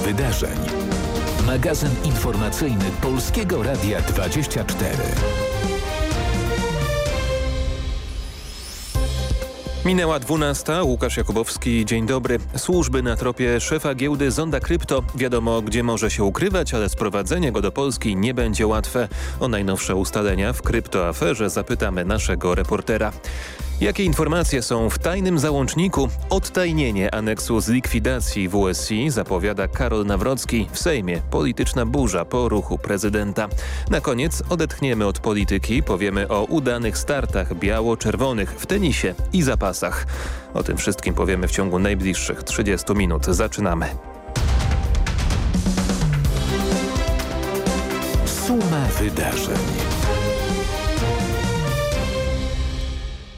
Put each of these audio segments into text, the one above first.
Wydarzeń. Magazyn informacyjny Polskiego Radia 24. Minęła 12. Łukasz Jakubowski, dzień dobry. Służby na tropie szefa giełdy Zonda Krypto. Wiadomo, gdzie może się ukrywać, ale sprowadzenie go do Polski nie będzie łatwe. O najnowsze ustalenia w kryptoaferze zapytamy naszego reportera. Jakie informacje są w tajnym załączniku? Odtajnienie aneksu z likwidacji WSI zapowiada Karol Nawrocki w Sejmie. Polityczna burza po ruchu prezydenta. Na koniec odetchniemy od polityki, powiemy o udanych startach biało-czerwonych w tenisie i zapasach. O tym wszystkim powiemy w ciągu najbliższych 30 minut. Zaczynamy. Suma wydarzeń.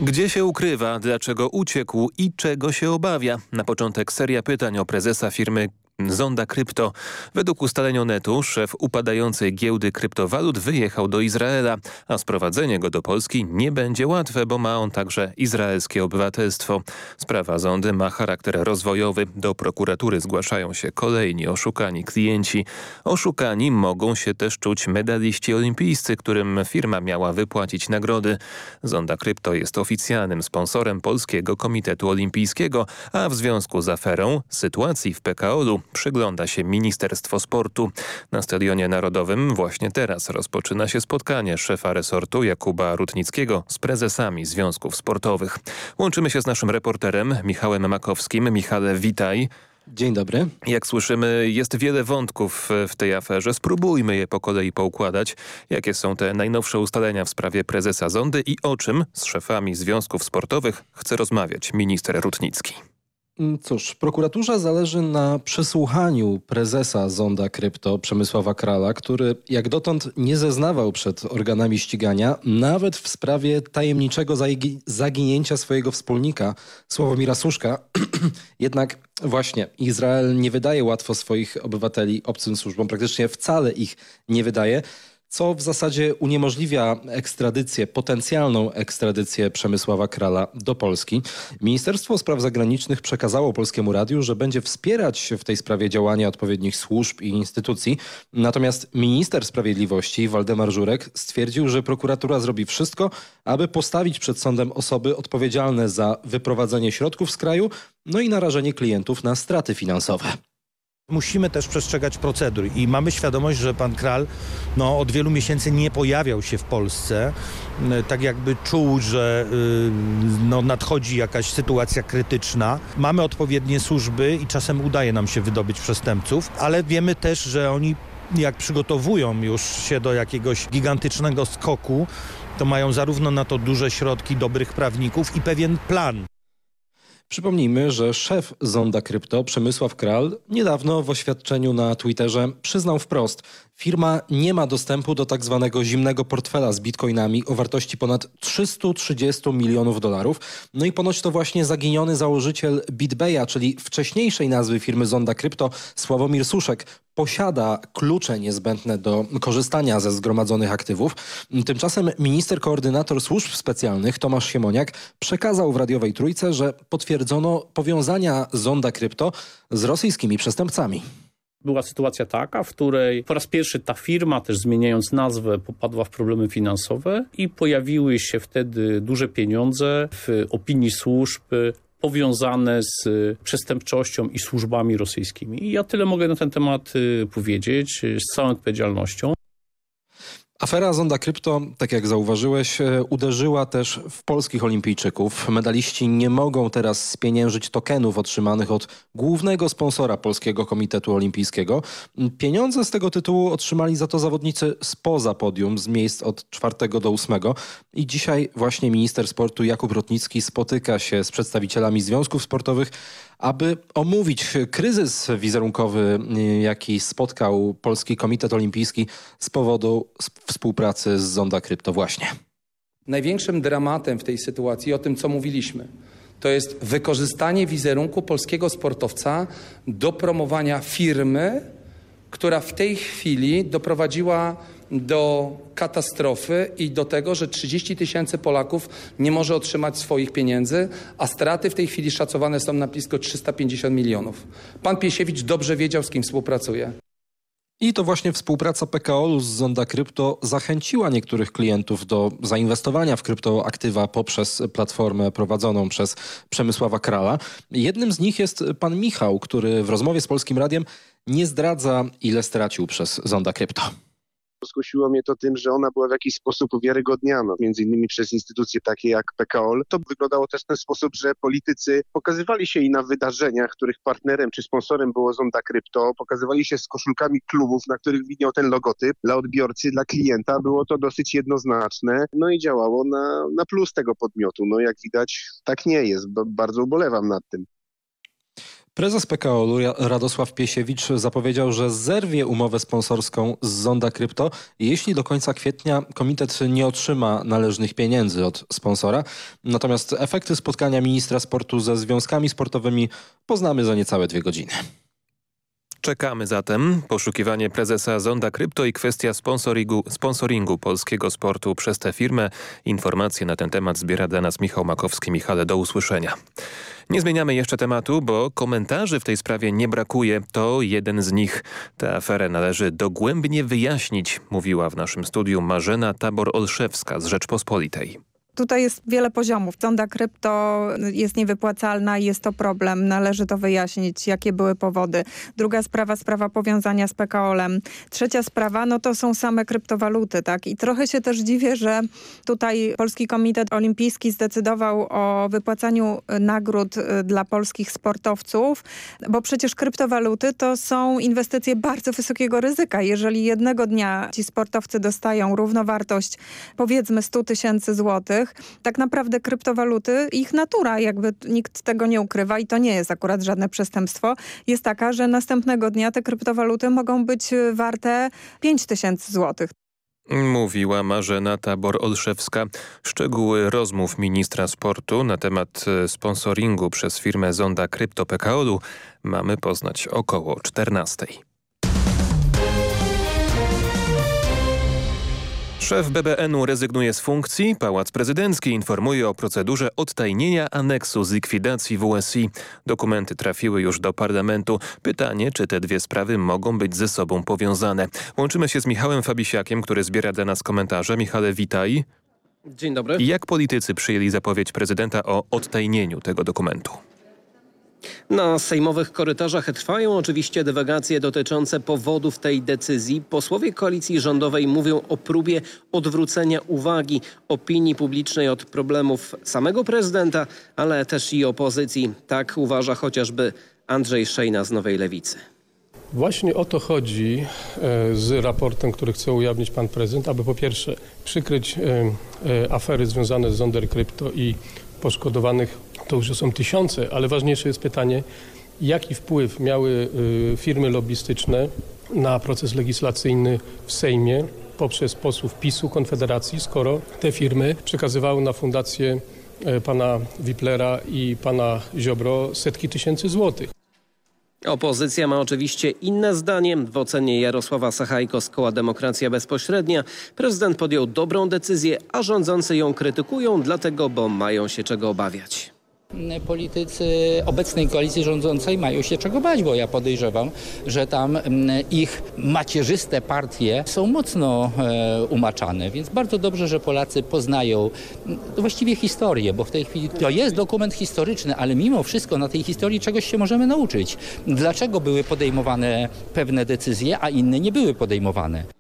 Gdzie się ukrywa, dlaczego uciekł i czego się obawia? Na początek seria pytań o prezesa firmy Zonda Krypto. Według ustaleń Onetu szef upadającej giełdy kryptowalut wyjechał do Izraela, a sprowadzenie go do Polski nie będzie łatwe, bo ma on także izraelskie obywatelstwo. Sprawa Zondy ma charakter rozwojowy. Do prokuratury zgłaszają się kolejni oszukani klienci. Oszukani mogą się też czuć medaliści olimpijscy, którym firma miała wypłacić nagrody. Zonda Krypto jest oficjalnym sponsorem Polskiego Komitetu Olimpijskiego, a w związku z aferą sytuacji w PKO-u przygląda się Ministerstwo Sportu. Na Stadionie Narodowym właśnie teraz rozpoczyna się spotkanie szefa resortu Jakuba Rutnickiego z prezesami związków sportowych. Łączymy się z naszym reporterem Michałem Makowskim. Michale, witaj. Dzień dobry. Jak słyszymy, jest wiele wątków w tej aferze. Spróbujmy je po kolei poukładać. Jakie są te najnowsze ustalenia w sprawie prezesa Zondy i o czym z szefami związków sportowych chce rozmawiać minister Rutnicki? Mm, cóż, prokuraturze zależy na przesłuchaniu prezesa Zonda Krypto Przemysława Krala, który jak dotąd nie zeznawał przed organami ścigania, nawet w sprawie tajemniczego zaginięcia swojego wspólnika Sławomira Suszka. Jednak właśnie Izrael nie wydaje łatwo swoich obywateli obcym służbom, praktycznie wcale ich nie wydaje co w zasadzie uniemożliwia ekstradycję, potencjalną ekstradycję Przemysława Krala do Polski. Ministerstwo Spraw Zagranicznych przekazało Polskiemu Radiu, że będzie wspierać w tej sprawie działania odpowiednich służb i instytucji. Natomiast minister sprawiedliwości Waldemar Żurek stwierdził, że prokuratura zrobi wszystko, aby postawić przed sądem osoby odpowiedzialne za wyprowadzenie środków z kraju, no i narażenie klientów na straty finansowe. Musimy też przestrzegać procedur i mamy świadomość, że pan Kral no, od wielu miesięcy nie pojawiał się w Polsce. Tak jakby czuł, że y, no, nadchodzi jakaś sytuacja krytyczna. Mamy odpowiednie służby i czasem udaje nam się wydobyć przestępców, ale wiemy też, że oni jak przygotowują już się do jakiegoś gigantycznego skoku, to mają zarówno na to duże środki dobrych prawników i pewien plan. Przypomnijmy, że szef Zonda Krypto Przemysław Kral niedawno w oświadczeniu na Twitterze przyznał wprost, firma nie ma dostępu do tak zwanego zimnego portfela z bitcoinami o wartości ponad 330 milionów dolarów. No i ponoć to właśnie zaginiony założyciel BitBaya, czyli wcześniejszej nazwy firmy Zonda Krypto, Sławomir Suszek, posiada klucze niezbędne do korzystania ze zgromadzonych aktywów. Tymczasem minister koordynator służb specjalnych Tomasz Siemoniak przekazał w radiowej trójce, że potwierdzono powiązania Zonda Krypto z rosyjskimi przestępcami. Była sytuacja taka, w której po raz pierwszy ta firma, też zmieniając nazwę, popadła w problemy finansowe i pojawiły się wtedy duże pieniądze w opinii służb powiązane z przestępczością i służbami rosyjskimi. I ja tyle mogę na ten temat y, powiedzieć z całą odpowiedzialnością. Afera Zonda Krypto, tak jak zauważyłeś, e, uderzyła też w polskich olimpijczyków. Medaliści nie mogą teraz spieniężyć tokenów otrzymanych od głównego sponsora Polskiego Komitetu Olimpijskiego. Pieniądze z tego tytułu otrzymali za to zawodnicy spoza podium, z miejsc od czwartego do ósmego. I dzisiaj właśnie minister sportu Jakub Rotnicki spotyka się z przedstawicielami związków sportowych, aby omówić kryzys wizerunkowy, jaki spotkał Polski Komitet Olimpijski z powodu współpracy z Zonda Krypto właśnie. Największym dramatem w tej sytuacji, o tym co mówiliśmy, to jest wykorzystanie wizerunku polskiego sportowca do promowania firmy, która w tej chwili doprowadziła do katastrofy i do tego, że 30 tysięcy Polaków nie może otrzymać swoich pieniędzy, a straty w tej chwili szacowane są na blisko 350 milionów. Pan Piesiewicz dobrze wiedział, z kim współpracuje. I to właśnie współpraca PKO z Zonda Krypto zachęciła niektórych klientów do zainwestowania w kryptoaktywa poprzez platformę prowadzoną przez Przemysława Krala. Jednym z nich jest pan Michał, który w rozmowie z Polskim Radiem nie zdradza, ile stracił przez Zonda Krypto. Skusiło mnie to tym, że ona była w jakiś sposób uwiarygodniana, między innymi przez instytucje takie jak PKOL. To wyglądało też w ten sposób, że politycy pokazywali się i na wydarzeniach, których partnerem czy sponsorem było Zonda Krypto, pokazywali się z koszulkami klubów, na których widniał ten logotyp. Dla odbiorcy, dla klienta było to dosyć jednoznaczne, no i działało na, na plus tego podmiotu. No jak widać, tak nie jest. Bardzo ubolewam nad tym. Prezes PKO Radosław Piesiewicz zapowiedział, że zerwie umowę sponsorską z Zonda Krypto, jeśli do końca kwietnia komitet nie otrzyma należnych pieniędzy od sponsora. Natomiast efekty spotkania ministra sportu ze związkami sportowymi poznamy za niecałe dwie godziny. Czekamy zatem. Poszukiwanie prezesa Zonda Krypto i kwestia sponsoringu, sponsoringu polskiego sportu przez tę firmę. Informacje na ten temat zbiera dla nas Michał Makowski. Michale, do usłyszenia. Nie zmieniamy jeszcze tematu, bo komentarzy w tej sprawie nie brakuje. To jeden z nich. Tę aferę należy dogłębnie wyjaśnić, mówiła w naszym studiu Marzena Tabor-Olszewska z Rzeczpospolitej. Tutaj jest wiele poziomów. Sonda krypto jest niewypłacalna i jest to problem. Należy to wyjaśnić, jakie były powody. Druga sprawa, sprawa powiązania z PKOL-em. Trzecia sprawa, no to są same kryptowaluty, tak? I trochę się też dziwię, że tutaj Polski Komitet Olimpijski zdecydował o wypłacaniu nagród y, dla polskich sportowców, bo przecież kryptowaluty to są inwestycje bardzo wysokiego ryzyka. Jeżeli jednego dnia ci sportowcy dostają równowartość powiedzmy 100 tysięcy złotych, tak naprawdę kryptowaluty, ich natura, jakby nikt tego nie ukrywa i to nie jest akurat żadne przestępstwo, jest taka, że następnego dnia te kryptowaluty mogą być warte 5 tysięcy złotych. Mówiła Marzena Tabor-Olszewska. Szczegóły rozmów ministra sportu na temat e, sponsoringu przez firmę Zonda Krypto PKO-u mamy poznać około 14. Szef BBN-u rezygnuje z funkcji. Pałac Prezydencki informuje o procedurze odtajnienia aneksu z likwidacji WSI. Dokumenty trafiły już do parlamentu. Pytanie, czy te dwie sprawy mogą być ze sobą powiązane. Łączymy się z Michałem Fabisiakiem, który zbiera dla nas komentarze. Michale, witaj. Dzień dobry. Jak politycy przyjęli zapowiedź prezydenta o odtajnieniu tego dokumentu? Na sejmowych korytarzach trwają oczywiście dywagacje dotyczące powodów tej decyzji. Posłowie koalicji rządowej mówią o próbie odwrócenia uwagi opinii publicznej od problemów samego prezydenta, ale też i opozycji. Tak uważa chociażby Andrzej Szejna z Nowej Lewicy. Właśnie o to chodzi e, z raportem, który chce ujawnić pan prezydent, aby po pierwsze przykryć e, e, afery związane z Zonder Krypto i poszkodowanych to już są tysiące, ale ważniejsze jest pytanie, jaki wpływ miały y, firmy lobbystyczne na proces legislacyjny w Sejmie poprzez posłów PiSu, Konfederacji, skoro te firmy przekazywały na fundację y, pana Wiplera i pana Ziobro setki tysięcy złotych. Opozycja ma oczywiście inne zdanie. W ocenie Jarosława Sachajko z koła Demokracja Bezpośrednia prezydent podjął dobrą decyzję, a rządzący ją krytykują dlatego, bo mają się czego obawiać politycy obecnej koalicji rządzącej mają się czego bać, bo ja podejrzewam, że tam mm, ich macierzyste partie są mocno e, umaczane, więc bardzo dobrze, że Polacy poznają mm, właściwie historię, bo w tej chwili to jest dokument historyczny, ale mimo wszystko na tej historii czegoś się możemy nauczyć. Dlaczego były podejmowane pewne decyzje, a inne nie były podejmowane?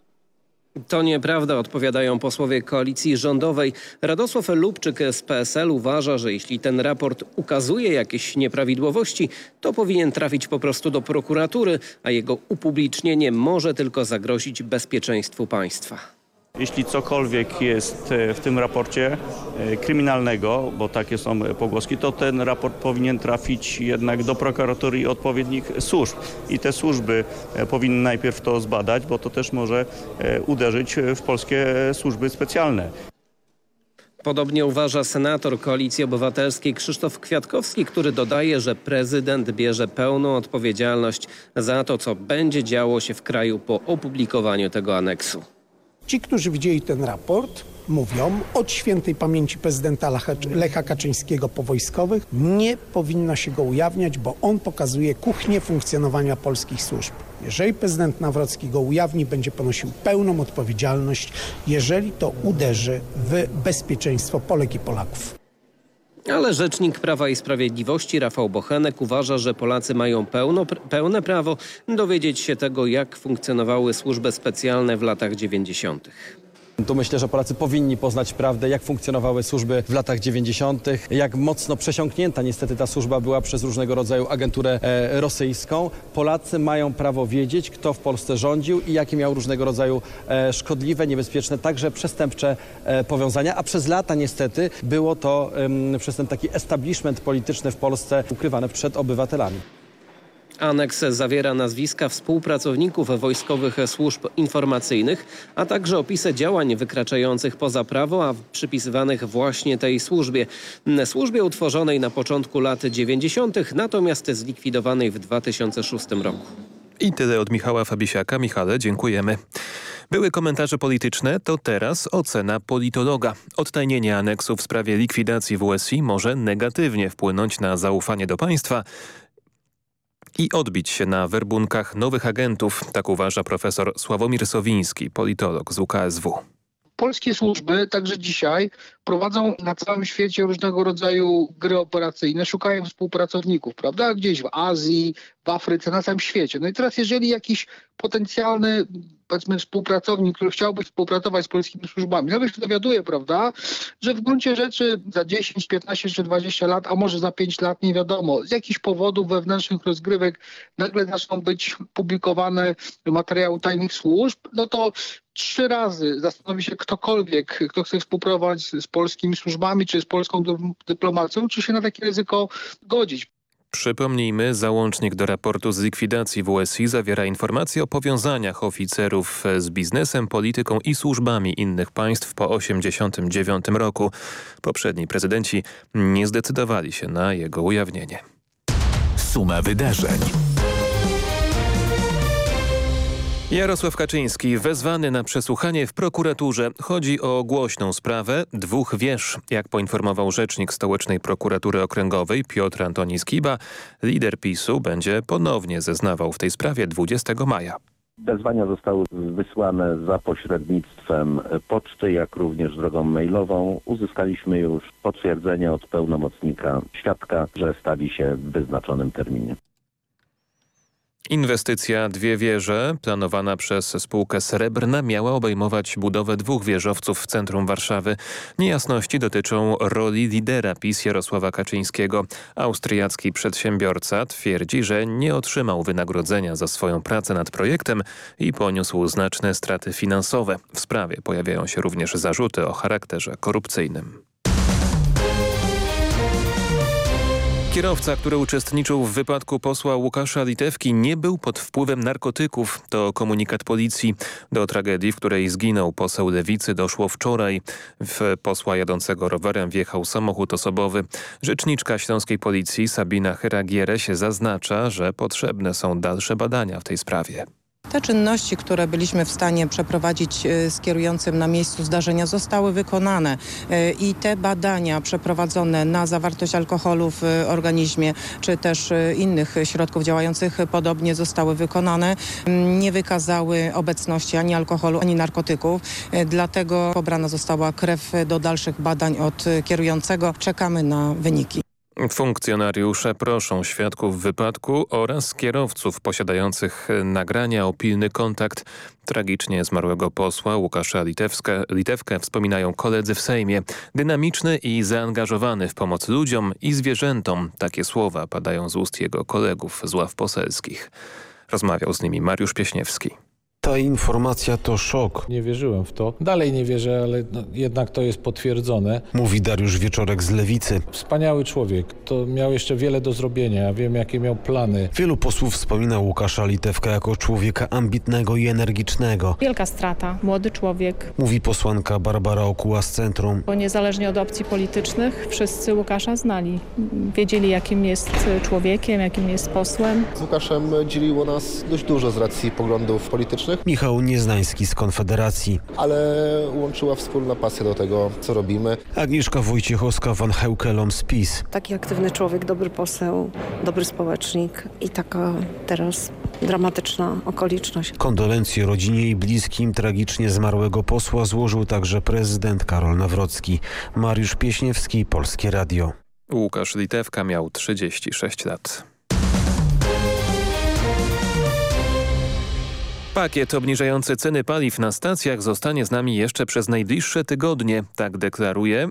To nieprawda, odpowiadają posłowie koalicji rządowej. Radosław Lubczyk z PSL uważa, że jeśli ten raport ukazuje jakieś nieprawidłowości, to powinien trafić po prostu do prokuratury, a jego upublicznienie może tylko zagrozić bezpieczeństwu państwa. Jeśli cokolwiek jest e, w tym raporcie e, kryminalnego, bo takie są pogłoski, to ten raport powinien trafić jednak do prokuratury i odpowiednich służb. I te służby e, powinny najpierw to zbadać, bo to też może uderzyć w polskie służby specjalne. Podobnie uważa senator Koalicji Obywatelskiej Krzysztof Kwiatkowski, który dodaje, że prezydent bierze pełną odpowiedzialność za to, co będzie działo się w kraju po opublikowaniu tego aneksu. Ci, którzy widzieli ten raport, mówią od świętej pamięci prezydenta Lecha Kaczyńskiego po wojskowych, nie powinno się go ujawniać, bo on pokazuje kuchnię funkcjonowania polskich służb. Jeżeli prezydent Nawrocki go ujawni, będzie ponosił pełną odpowiedzialność, jeżeli to uderzy w bezpieczeństwo Polek i Polaków. Ale rzecznik Prawa i Sprawiedliwości Rafał Bochenek uważa, że Polacy mają pełno, pełne prawo dowiedzieć się tego, jak funkcjonowały służby specjalne w latach 90. Tu myślę, że Polacy powinni poznać prawdę, jak funkcjonowały służby w latach 90., jak mocno przesiąknięta niestety ta służba była przez różnego rodzaju agenturę e, rosyjską. Polacy mają prawo wiedzieć, kto w Polsce rządził i jakie miał różnego rodzaju e, szkodliwe, niebezpieczne, także przestępcze e, powiązania, a przez lata niestety było to przez ten taki establishment polityczny w Polsce ukrywane przed obywatelami. Aneks zawiera nazwiska współpracowników wojskowych służb informacyjnych, a także opisy działań wykraczających poza prawo, a przypisywanych właśnie tej służbie. Służbie utworzonej na początku lat 90., natomiast zlikwidowanej w 2006 roku. I tyle od Michała Fabisiaka. Michale, dziękujemy. Były komentarze polityczne, to teraz ocena politologa. Odtajnienie aneksu w sprawie likwidacji WSI może negatywnie wpłynąć na zaufanie do państwa, i odbić się na werbunkach nowych agentów, tak uważa profesor Sławomir Sowiński, politolog z UKSW polskie służby także dzisiaj prowadzą na całym świecie różnego rodzaju gry operacyjne, szukają współpracowników, prawda? Gdzieś w Azji, w Afryce, na całym świecie. No i teraz jeżeli jakiś potencjalny powiedzmy współpracownik, który chciałby współpracować z polskimi służbami, nawet się dowiaduje, prawda, że w gruncie rzeczy za 10, 15 czy 20 lat, a może za 5 lat, nie wiadomo, z jakichś powodów wewnętrznych rozgrywek nagle zaczną być publikowane materiały tajnych służb, no to trzy razy zastanowi się ktokolwiek, kto chce współpracować z polskimi służbami czy z polską dyplomacją, czy się na takie ryzyko godzić. Przypomnijmy, załącznik do raportu z likwidacji WSI zawiera informacje o powiązaniach oficerów z biznesem, polityką i służbami innych państw po 1989 roku. Poprzedni prezydenci nie zdecydowali się na jego ujawnienie. Suma wydarzeń. Jarosław Kaczyński wezwany na przesłuchanie w prokuraturze. Chodzi o głośną sprawę dwóch wież. Jak poinformował rzecznik Stołecznej Prokuratury Okręgowej Piotr Antoni Skiba, lider PiSu będzie ponownie zeznawał w tej sprawie 20 maja. Wezwania zostały wysłane za pośrednictwem poczty, jak również drogą mailową. Uzyskaliśmy już potwierdzenie od pełnomocnika świadka, że stawi się w wyznaczonym terminie. Inwestycja Dwie Wieże, planowana przez spółkę Srebrna, miała obejmować budowę dwóch wieżowców w centrum Warszawy. Niejasności dotyczą roli lidera PiS Jarosława Kaczyńskiego. Austriacki przedsiębiorca twierdzi, że nie otrzymał wynagrodzenia za swoją pracę nad projektem i poniósł znaczne straty finansowe. W sprawie pojawiają się również zarzuty o charakterze korupcyjnym. Kierowca, który uczestniczył w wypadku posła Łukasza Litewki nie był pod wpływem narkotyków. To komunikat policji. Do tragedii, w której zginął poseł Lewicy doszło wczoraj. W posła jadącego rowerem wjechał samochód osobowy. Rzeczniczka śląskiej policji Sabina się zaznacza, że potrzebne są dalsze badania w tej sprawie. Te czynności, które byliśmy w stanie przeprowadzić e, z kierującym na miejscu zdarzenia zostały wykonane e, i te badania przeprowadzone na zawartość alkoholu w organizmie czy też e, innych środków działających podobnie zostały wykonane. Nie wykazały obecności ani alkoholu, ani narkotyków. Dlatego pobrana została krew do dalszych badań od kierującego. Czekamy na wyniki. Funkcjonariusze proszą świadków wypadku oraz kierowców posiadających nagrania o pilny kontakt. Tragicznie zmarłego posła Łukasza Litewska, Litewkę wspominają koledzy w Sejmie. Dynamiczny i zaangażowany w pomoc ludziom i zwierzętom. Takie słowa padają z ust jego kolegów z ław poselskich. Rozmawiał z nimi Mariusz Pieśniewski. Ta informacja to szok. Nie wierzyłem w to. Dalej nie wierzę, ale no, jednak to jest potwierdzone. Mówi Dariusz Wieczorek z Lewicy. Wspaniały człowiek. To miał jeszcze wiele do zrobienia. Wiem, jakie miał plany. Wielu posłów wspomina Łukasza Litewka jako człowieka ambitnego i energicznego. Wielka strata. Młody człowiek. Mówi posłanka Barbara Okuła z Centrum. Bo niezależnie od opcji politycznych, wszyscy Łukasza znali. Wiedzieli, jakim jest człowiekiem, jakim jest posłem. Z Łukaszem dzieliło nas dość dużo z racji poglądów politycznych Michał Nieznański z Konfederacji. Ale łączyła wspólna pasja do tego, co robimy. Agnieszka Wojciechowska van Heukelom z PiS. Taki aktywny człowiek, dobry poseł, dobry społecznik i taka teraz dramatyczna okoliczność. Kondolencje rodzinie i bliskim tragicznie zmarłego posła złożył także prezydent Karol Nawrocki. Mariusz Pieśniewski, Polskie Radio. Łukasz Litewka miał 36 lat. Pakiet obniżający ceny paliw na stacjach zostanie z nami jeszcze przez najbliższe tygodnie, tak deklaruje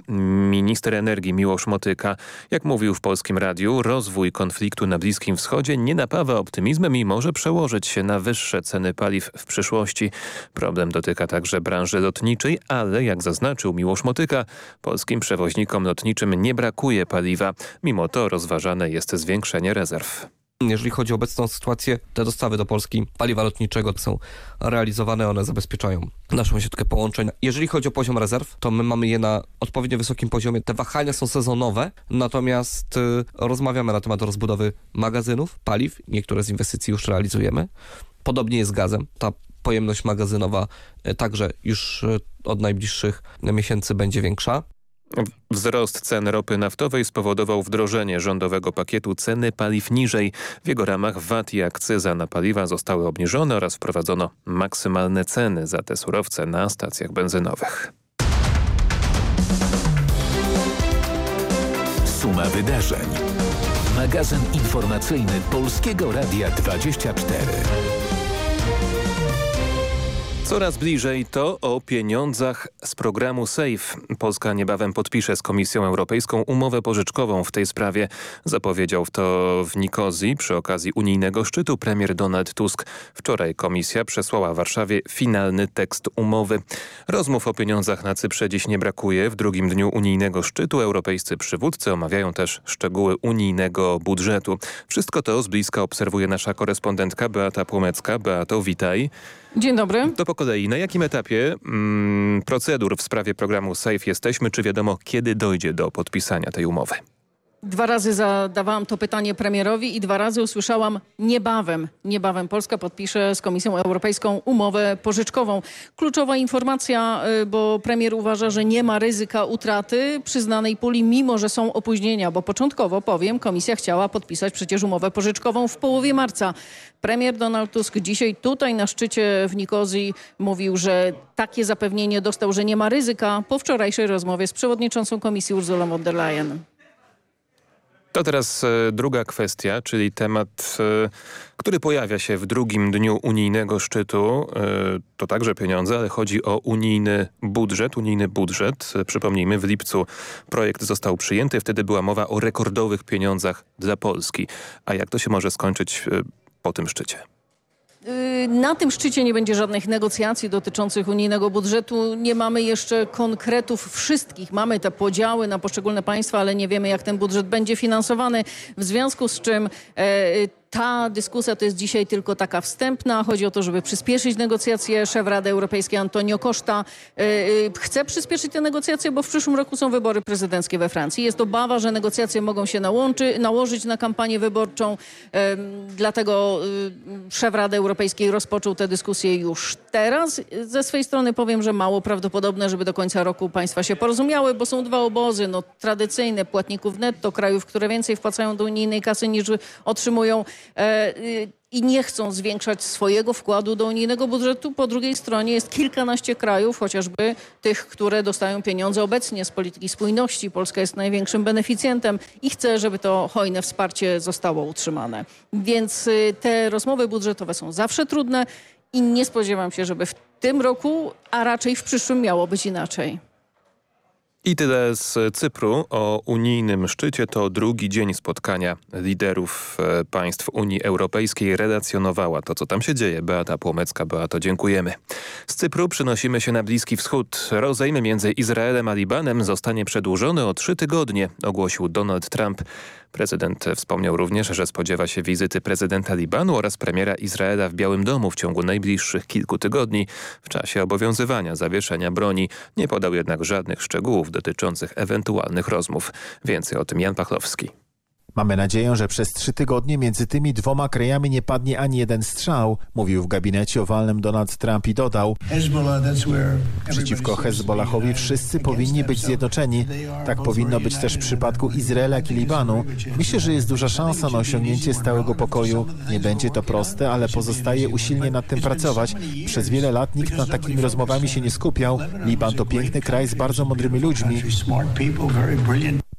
minister energii Miłosz Motyka. Jak mówił w Polskim Radiu, rozwój konfliktu na Bliskim Wschodzie nie napawa optymizmem i może przełożyć się na wyższe ceny paliw w przyszłości. Problem dotyka także branży lotniczej, ale jak zaznaczył Miłosz Motyka, polskim przewoźnikom lotniczym nie brakuje paliwa. Mimo to rozważane jest zwiększenie rezerw. Jeżeli chodzi o obecną sytuację, te dostawy do Polski paliwa lotniczego są realizowane, one zabezpieczają naszą siatkę połączeń. Jeżeli chodzi o poziom rezerw, to my mamy je na odpowiednio wysokim poziomie. Te wahania są sezonowe, natomiast y, rozmawiamy na temat rozbudowy magazynów, paliw. Niektóre z inwestycji już realizujemy. Podobnie jest z gazem. Ta pojemność magazynowa y, także już y, od najbliższych miesięcy będzie większa. Wzrost cen ropy naftowej spowodował wdrożenie rządowego pakietu ceny paliw niżej. W jego ramach VAT i akcyza na paliwa zostały obniżone oraz wprowadzono maksymalne ceny za te surowce na stacjach benzynowych. Suma wydarzeń. Magazyn informacyjny Polskiego Radia 24. Coraz bliżej to o pieniądzach z programu SAFE. Polska niebawem podpisze z Komisją Europejską umowę pożyczkową w tej sprawie. Zapowiedział to w Nikozji przy okazji unijnego szczytu premier Donald Tusk. Wczoraj komisja przesłała Warszawie finalny tekst umowy. Rozmów o pieniądzach na Cyprze dziś nie brakuje. W drugim dniu unijnego szczytu europejscy przywódcy omawiają też szczegóły unijnego budżetu. Wszystko to z bliska obserwuje nasza korespondentka Beata Płomecka. Beato, witaj. Dzień dobry. To po kolei. Na jakim etapie mm, procedur w sprawie programu SAFE jesteśmy? Czy wiadomo, kiedy dojdzie do podpisania tej umowy? Dwa razy zadawałam to pytanie premierowi i dwa razy usłyszałam niebawem. Niebawem Polska podpisze z Komisją Europejską umowę pożyczkową. Kluczowa informacja, y, bo premier uważa, że nie ma ryzyka utraty przyznanej puli, mimo że są opóźnienia, bo początkowo, powiem, komisja chciała podpisać przecież umowę pożyczkową w połowie marca. Premier Donald Tusk dzisiaj tutaj na szczycie w Nikozji mówił, że takie zapewnienie dostał, że nie ma ryzyka po wczorajszej rozmowie z przewodniczącą komisji Urzulą von der Leyen. To teraz e, druga kwestia, czyli temat, e, który pojawia się w drugim dniu unijnego szczytu. E, to także pieniądze, ale chodzi o unijny budżet. Unijny budżet, przypomnijmy, w lipcu projekt został przyjęty. Wtedy była mowa o rekordowych pieniądzach dla Polski. A jak to się może skończyć po tym szczycie? Y, Na tym szczycie nie będzie żadnych negocjacji dotyczących unijnego budżetu. Nie mamy jeszcze konkretów wszystkich. Mamy te podziały na poszczególne państwa, ale nie wiemy jak ten budżet będzie finansowany. W związku z czym e, ta dyskusja to jest dzisiaj tylko taka wstępna. Chodzi o to, żeby przyspieszyć negocjacje. Szef Rady Europejskiej Antonio Costa e, chce przyspieszyć te negocjacje, bo w przyszłym roku są wybory prezydenckie we Francji. Jest obawa, że negocjacje mogą się nałączy, nałożyć na kampanię wyborczą. Em, Dlatego y, szef Rady Europejskiej rozpoczął tę dyskusję już teraz. Ze swej strony powiem, że mało prawdopodobne, żeby do końca roku państwa się porozumiały, bo są dwa obozy. No, tradycyjne płatników netto, krajów, które więcej wpłacają do unijnej kasy niż otrzymują i nie chcą zwiększać swojego wkładu do unijnego budżetu. Po drugiej stronie jest kilkanaście krajów, chociażby tych, które dostają pieniądze obecnie z polityki spójności. Polska jest największym beneficjentem i chce, żeby to hojne wsparcie zostało utrzymane. Więc y, te rozmowy budżetowe są zawsze trudne i nie spodziewam się, żeby w tym roku, a raczej w przyszłym miało być inaczej. I tyle z Cypru. O unijnym szczycie to drugi dzień spotkania liderów e, państw Unii Europejskiej. Relacjonowała to, co tam się dzieje. Beata Płomecka. Beato, dziękujemy. Z Cypru przynosimy się na Bliski Wschód. Rozejm między Izraelem a Libanem zostanie przedłużony o trzy tygodnie, ogłosił Donald Trump. Prezydent wspomniał również, że spodziewa się wizyty prezydenta Libanu oraz premiera Izraela w Białym Domu w ciągu najbliższych kilku tygodni w czasie obowiązywania zawieszenia broni. Nie podał jednak żadnych szczegółów dotyczących ewentualnych rozmów. Więcej o tym Jan Pachlowski. Mamy nadzieję, że przez trzy tygodnie między tymi dwoma krajami nie padnie ani jeden strzał, mówił w gabinecie owalnym Donald Trump i dodał Przeciwko Hezbollahowi wszyscy powinni być zjednoczeni. Tak powinno być też w przypadku Izraela i Libanu. Myślę, że jest duża szansa na osiągnięcie stałego pokoju. Nie będzie to proste, ale pozostaje usilnie nad tym pracować. Przez wiele lat nikt nad takimi rozmowami się nie skupiał. Liban to piękny kraj z bardzo mądrymi ludźmi.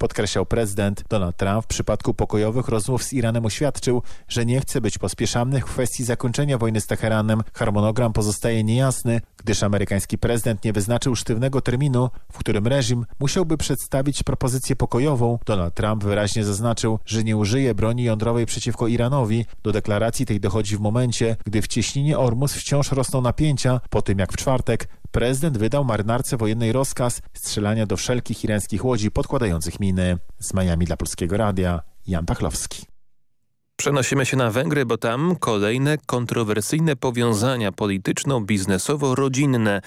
Podkreślał prezydent Donald Trump w przypadku pokojowych rozmów z Iranem oświadczył, że nie chce być pospieszany w kwestii zakończenia wojny z Teheranem. Harmonogram pozostaje niejasny, gdyż amerykański prezydent nie wyznaczył sztywnego terminu, w którym reżim musiałby przedstawić propozycję pokojową. Donald Trump wyraźnie zaznaczył, że nie użyje broni jądrowej przeciwko Iranowi. Do deklaracji tej dochodzi w momencie, gdy w cieśninie Ormus wciąż rosną napięcia, po tym jak w czwartek prezydent wydał marynarce wojennej rozkaz strzelania do wszelkich irańskich łodzi podkładających miny. Z Miami dla Polskiego Radia, Jan Pachlowski. Przenosimy się na Węgry, bo tam kolejne kontrowersyjne powiązania polityczno-biznesowo-rodzinne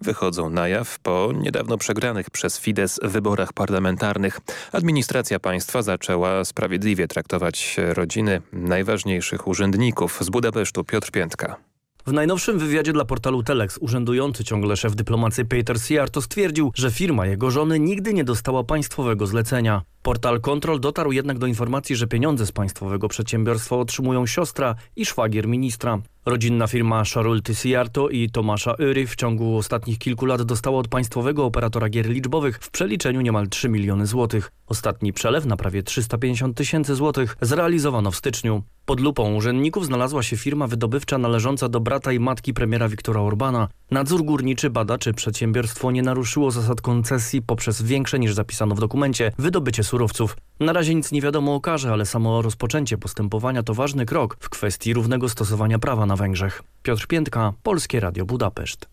wychodzą na jaw po niedawno przegranych przez Fidesz wyborach parlamentarnych. Administracja państwa zaczęła sprawiedliwie traktować rodziny najważniejszych urzędników. Z Budapesztu Piotr Piętka. W najnowszym wywiadzie dla portalu Telex urzędujący ciągle szef dyplomacji Peter Siarto stwierdził, że firma jego żony nigdy nie dostała państwowego zlecenia. Portal Control dotarł jednak do informacji, że pieniądze z państwowego przedsiębiorstwa otrzymują siostra i szwagier ministra. Rodzinna firma Charulty Siarto i Tomasza Öry w ciągu ostatnich kilku lat dostała od państwowego operatora gier liczbowych w przeliczeniu niemal 3 miliony złotych. Ostatni przelew na prawie 350 tysięcy złotych zrealizowano w styczniu. Pod lupą urzędników znalazła się firma wydobywcza należąca do brata i matki premiera Viktora Orbana. Nadzór górniczy bada, czy przedsiębiorstwo nie naruszyło zasad koncesji poprzez większe niż zapisano w dokumencie wydobycie surowców. Na razie nic nie wiadomo o karze, ale samo rozpoczęcie postępowania to ważny krok w kwestii równego stosowania prawa na Węgrzech. Piotr Piętka, Polskie Radio Budapeszt.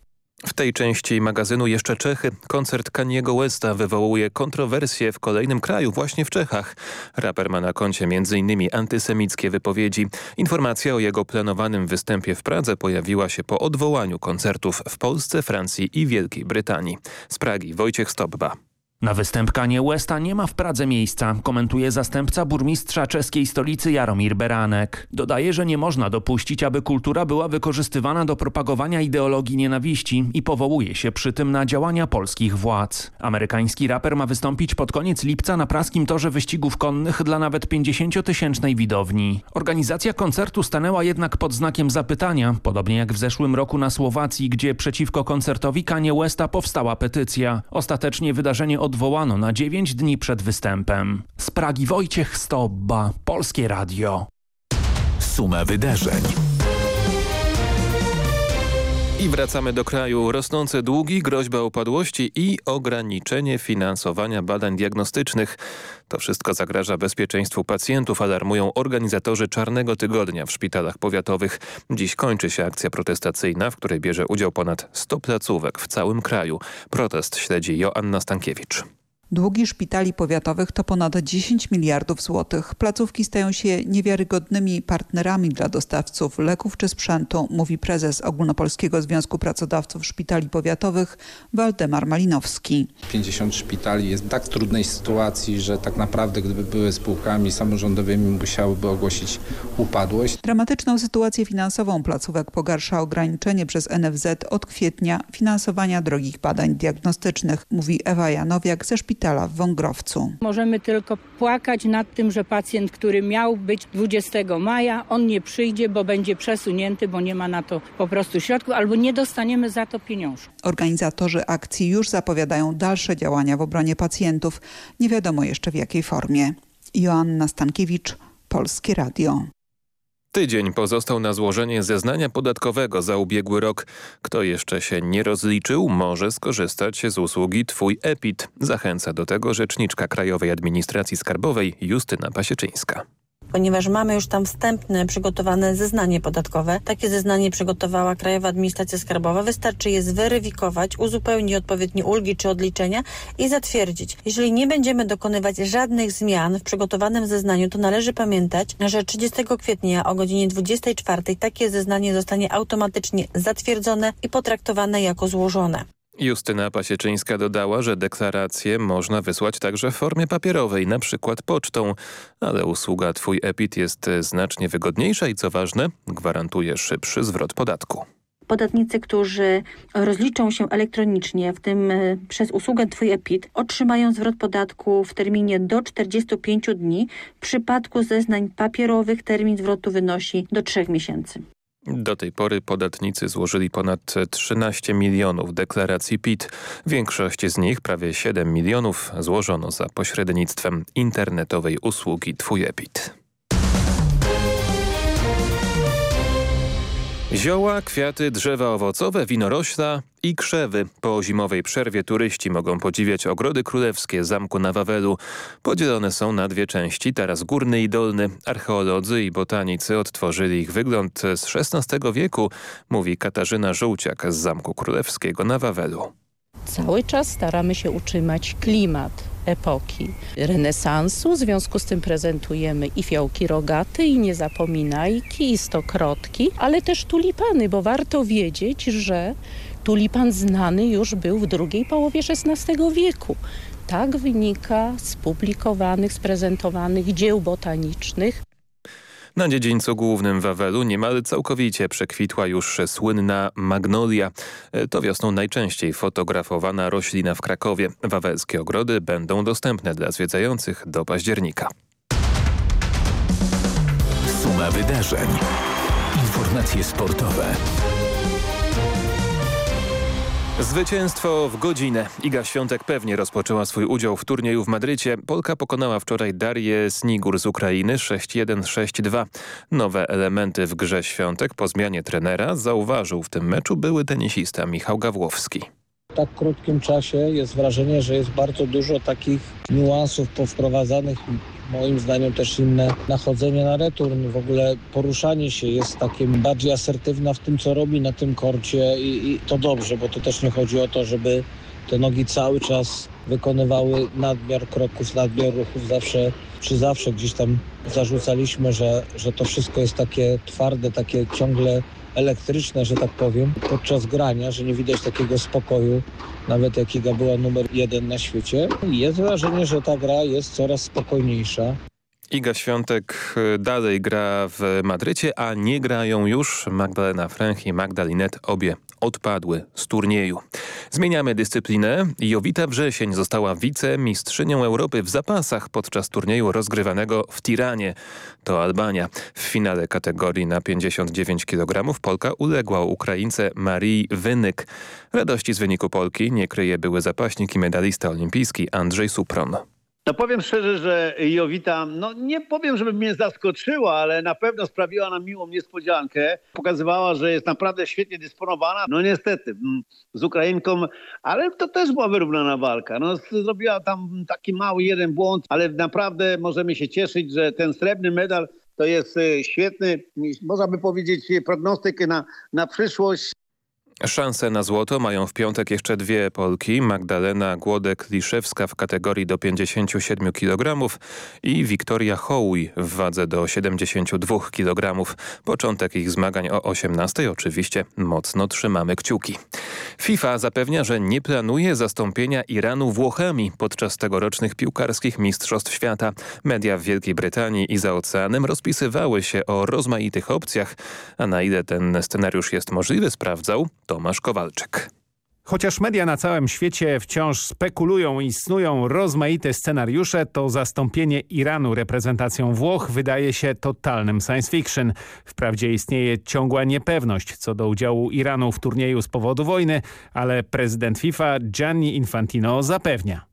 W tej części magazynu jeszcze Czechy. Koncert Kaniego Westa wywołuje kontrowersje w kolejnym kraju, właśnie w Czechach. Raper ma na koncie m.in. antysemickie wypowiedzi. Informacja o jego planowanym występie w Pradze pojawiła się po odwołaniu koncertów w Polsce, Francji i Wielkiej Brytanii. Z Pragi Wojciech Stopba. Na występ Kanie Westa nie ma w Pradze miejsca, komentuje zastępca burmistrza czeskiej stolicy Jaromir Beranek. Dodaje, że nie można dopuścić, aby kultura była wykorzystywana do propagowania ideologii nienawiści i powołuje się przy tym na działania polskich władz. Amerykański raper ma wystąpić pod koniec lipca na praskim torze wyścigów konnych dla nawet 50-tysięcznej widowni. Organizacja koncertu stanęła jednak pod znakiem zapytania, podobnie jak w zeszłym roku na Słowacji, gdzie przeciwko koncertowi Kanie Westa powstała petycja. Ostatecznie wydarzenie odwołano na 9 dni przed występem. Z Pragi Wojciech Stobba, Polskie Radio. Suma wydarzeń. I wracamy do kraju. Rosnące długi, groźba upadłości i ograniczenie finansowania badań diagnostycznych. To wszystko zagraża bezpieczeństwu pacjentów, alarmują organizatorzy Czarnego Tygodnia w szpitalach powiatowych. Dziś kończy się akcja protestacyjna, w której bierze udział ponad 100 placówek w całym kraju. Protest śledzi Joanna Stankiewicz. Długi szpitali powiatowych to ponad 10 miliardów złotych. Placówki stają się niewiarygodnymi partnerami dla dostawców leków czy sprzętu, mówi prezes Ogólnopolskiego Związku Pracodawców Szpitali Powiatowych Waldemar Malinowski. 50 szpitali jest w tak trudnej sytuacji, że tak naprawdę gdyby były spółkami samorządowymi musiałyby ogłosić upadłość. Dramatyczną sytuację finansową placówek pogarsza ograniczenie przez NFZ od kwietnia finansowania drogich badań diagnostycznych, mówi Ewa Janowiak ze szpitala szpitala w Wągrowcu. Możemy tylko płakać nad tym, że pacjent, który miał być 20 maja, on nie przyjdzie, bo będzie przesunięty, bo nie ma na to po prostu środków albo nie dostaniemy za to pieniążków. Organizatorzy akcji już zapowiadają dalsze działania w obronie pacjentów. Nie wiadomo jeszcze w jakiej formie. Joanna Stankiewicz, Polskie Radio. Tydzień pozostał na złożenie zeznania podatkowego za ubiegły rok. Kto jeszcze się nie rozliczył, może skorzystać z usługi Twój EPIT. Zachęca do tego rzeczniczka Krajowej Administracji Skarbowej Justyna Pasieczyńska ponieważ mamy już tam wstępne przygotowane zeznanie podatkowe. Takie zeznanie przygotowała Krajowa Administracja Skarbowa. Wystarczy je zweryfikować, uzupełnić odpowiednie ulgi czy odliczenia i zatwierdzić. Jeżeli nie będziemy dokonywać żadnych zmian w przygotowanym zeznaniu, to należy pamiętać, że 30 kwietnia o godzinie 24 takie zeznanie zostanie automatycznie zatwierdzone i potraktowane jako złożone. Justyna Pasieczyńska dodała, że deklaracje można wysłać także w formie papierowej, na przykład pocztą, ale usługa Twój EPIT jest znacznie wygodniejsza i co ważne, gwarantuje szybszy zwrot podatku. Podatnicy, którzy rozliczą się elektronicznie, w tym e, przez usługę Twój EPIT, otrzymają zwrot podatku w terminie do 45 dni. W przypadku zeznań papierowych termin zwrotu wynosi do 3 miesięcy. Do tej pory podatnicy złożyli ponad 13 milionów deklaracji PIT. Większość z nich, prawie 7 milionów, złożono za pośrednictwem internetowej usługi Twój EPIT. Zioła, kwiaty, drzewa owocowe, winorośla i krzewy. Po zimowej przerwie turyści mogą podziwiać ogrody królewskie zamku na Wawelu. Podzielone są na dwie części, taras górny i dolny. Archeolodzy i botanicy odtworzyli ich wygląd z XVI wieku, mówi Katarzyna Żółciak z Zamku Królewskiego na Wawelu. Cały czas staramy się utrzymać klimat epoki renesansu. W związku z tym prezentujemy i fiołki rogaty, i niezapominajki, i stokrotki, ale też tulipany, bo warto wiedzieć, że tulipan znany już był w drugiej połowie XVI wieku. Tak wynika z publikowanych, z prezentowanych dzieł botanicznych. Na dziedzińcu głównym Wawelu niemal całkowicie przekwitła już słynna magnolia. To wiosną najczęściej fotografowana roślina w Krakowie. Wawelskie ogrody będą dostępne dla zwiedzających do października. Suma wydarzeń. Informacje sportowe. Zwycięstwo w godzinę. Iga Świątek pewnie rozpoczęła swój udział w turnieju w Madrycie. Polka pokonała wczoraj Darię Snigur z Ukrainy 6-1-6-2. Nowe elementy w grze Świątek po zmianie trenera zauważył w tym meczu były tenisista Michał Gawłowski tak krótkim czasie jest wrażenie, że jest bardzo dużo takich niuansów powprowadzanych moim zdaniem też inne nachodzenie na return, w ogóle poruszanie się jest takie bardziej asertywna w tym, co robi na tym korcie i, i to dobrze, bo to też nie chodzi o to, żeby te nogi cały czas wykonywały nadmiar kroków, nadmiar ruchów. Zawsze, czy zawsze gdzieś tam zarzucaliśmy, że, że to wszystko jest takie twarde, takie ciągle elektryczne, że tak powiem, podczas grania, że nie widać takiego spokoju, nawet jakiego była numer jeden na świecie. Jest wrażenie, że ta gra jest coraz spokojniejsza. Iga Świątek y, dalej gra w Madrycie, a nie grają już Magdalena Fręch i Magdalinet, obie odpadły z turnieju. Zmieniamy dyscyplinę. Jowita Wrzesień została wicemistrzynią Europy w zapasach podczas turnieju rozgrywanego w Tiranie. To Albania. W finale kategorii na 59 kg Polka uległa Ukraińce Marii Wynyk. Radości z wyniku Polki nie kryje były zapaśnik i medalista olimpijski Andrzej Supron. No powiem szczerze, że Jowita, no nie powiem, żeby mnie zaskoczyła, ale na pewno sprawiła nam miłą niespodziankę. Pokazywała, że jest naprawdę świetnie dysponowana. No niestety, mm, z Ukrainką, ale to też była wyrównana walka. No, zrobiła tam taki mały jeden błąd, ale naprawdę możemy się cieszyć, że ten srebrny medal to jest e, świetny, można by powiedzieć, prognostyk na, na przyszłość. Szanse na złoto mają w piątek jeszcze dwie Polki, Magdalena Głodek-Liszewska w kategorii do 57 kg i Wiktoria Hołuj w wadze do 72 kg. Początek ich zmagań o 18 oczywiście mocno trzymamy kciuki. FIFA zapewnia, że nie planuje zastąpienia Iranu Włochami podczas tegorocznych piłkarskich Mistrzostw Świata. Media w Wielkiej Brytanii i za oceanem rozpisywały się o rozmaitych opcjach, a na ile ten scenariusz jest możliwy sprawdzał Tomasz Kowalczyk. Chociaż media na całym świecie wciąż spekulują i snują rozmaite scenariusze, to zastąpienie Iranu reprezentacją Włoch wydaje się totalnym science fiction. Wprawdzie istnieje ciągła niepewność co do udziału Iranu w turnieju z powodu wojny, ale prezydent FIFA Gianni Infantino zapewnia.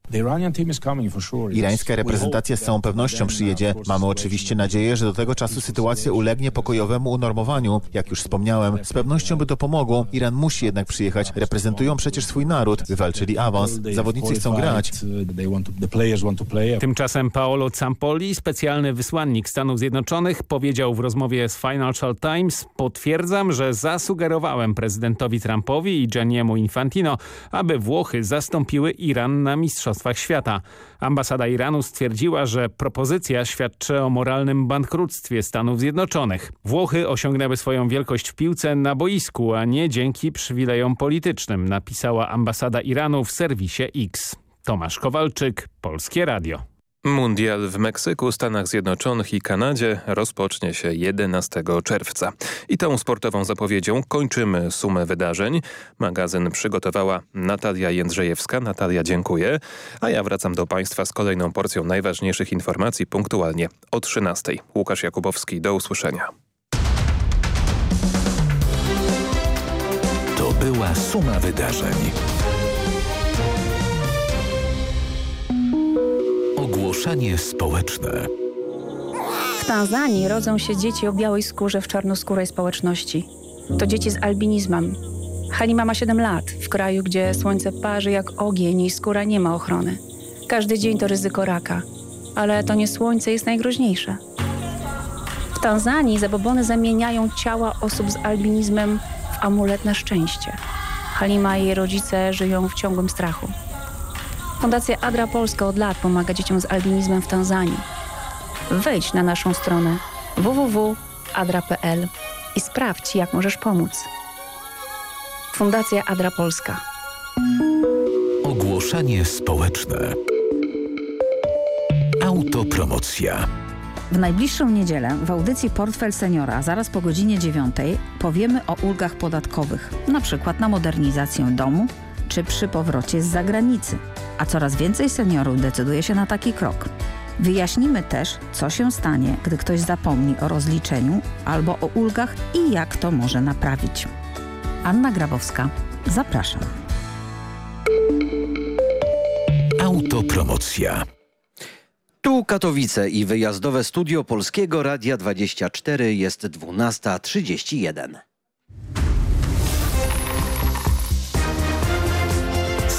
Irańska reprezentacja z całą pewnością przyjedzie. Mamy oczywiście nadzieję, że do tego czasu sytuacja ulegnie pokojowemu unormowaniu. Jak już wspomniałem, z pewnością by to pomogło. Iran musi jednak przyjechać. Reprezentują przecież swój naród. Wywalczyli awans. Zawodnicy chcą grać. Tymczasem Paolo Zampoli, specjalny wysłannik Stanów Zjednoczonych, powiedział w rozmowie z Financial Times Potwierdzam, że zasugerowałem prezydentowi Trumpowi i Gianniemu Infantino, aby Włochy zastąpiły Iran na mistrzostwach świata. Ambasada Iranu stwierdziła, że propozycja świadczy o moralnym bankructwie Stanów Zjednoczonych. Włochy osiągnęły swoją wielkość w piłce na boisku, a nie dzięki przywilejom politycznym, napisała ambasada Iranu w serwisie X. Tomasz Kowalczyk, Polskie Radio. Mundial w Meksyku, Stanach Zjednoczonych i Kanadzie rozpocznie się 11 czerwca. I tą sportową zapowiedzią kończymy sumę wydarzeń. Magazyn przygotowała Natalia Jędrzejewska. Natalia, dziękuję. A ja wracam do Państwa z kolejną porcją najważniejszych informacji punktualnie o 13. Łukasz Jakubowski, do usłyszenia. To była suma wydarzeń. Ogłoszenie społeczne. W Tanzanii rodzą się dzieci o białej skórze w czarnoskórej społeczności. To dzieci z albinizmem. Halima ma 7 lat, w kraju, gdzie słońce parzy jak ogień i skóra nie ma ochrony. Każdy dzień to ryzyko raka, ale to nie słońce jest najgroźniejsze. W Tanzanii zabobony zamieniają ciała osób z albinizmem w amulet na szczęście. Halima i jej rodzice żyją w ciągłym strachu. Fundacja Adra Polska od lat pomaga dzieciom z albinizmem w Tanzanii. Wejdź na naszą stronę www.adra.pl i sprawdź, jak możesz pomóc. Fundacja Adra Polska. Ogłoszenie społeczne. Autopromocja. W najbliższą niedzielę w audycji Portfel Seniora zaraz po godzinie 9 powiemy o ulgach podatkowych, na przykład na modernizację domu czy przy powrocie z zagranicy. A coraz więcej seniorów decyduje się na taki krok. Wyjaśnimy też, co się stanie, gdy ktoś zapomni o rozliczeniu albo o ulgach i jak to może naprawić. Anna Grabowska, zapraszam. Autopromocja. Tu Katowice i wyjazdowe studio Polskiego Radia 24 jest 12.31.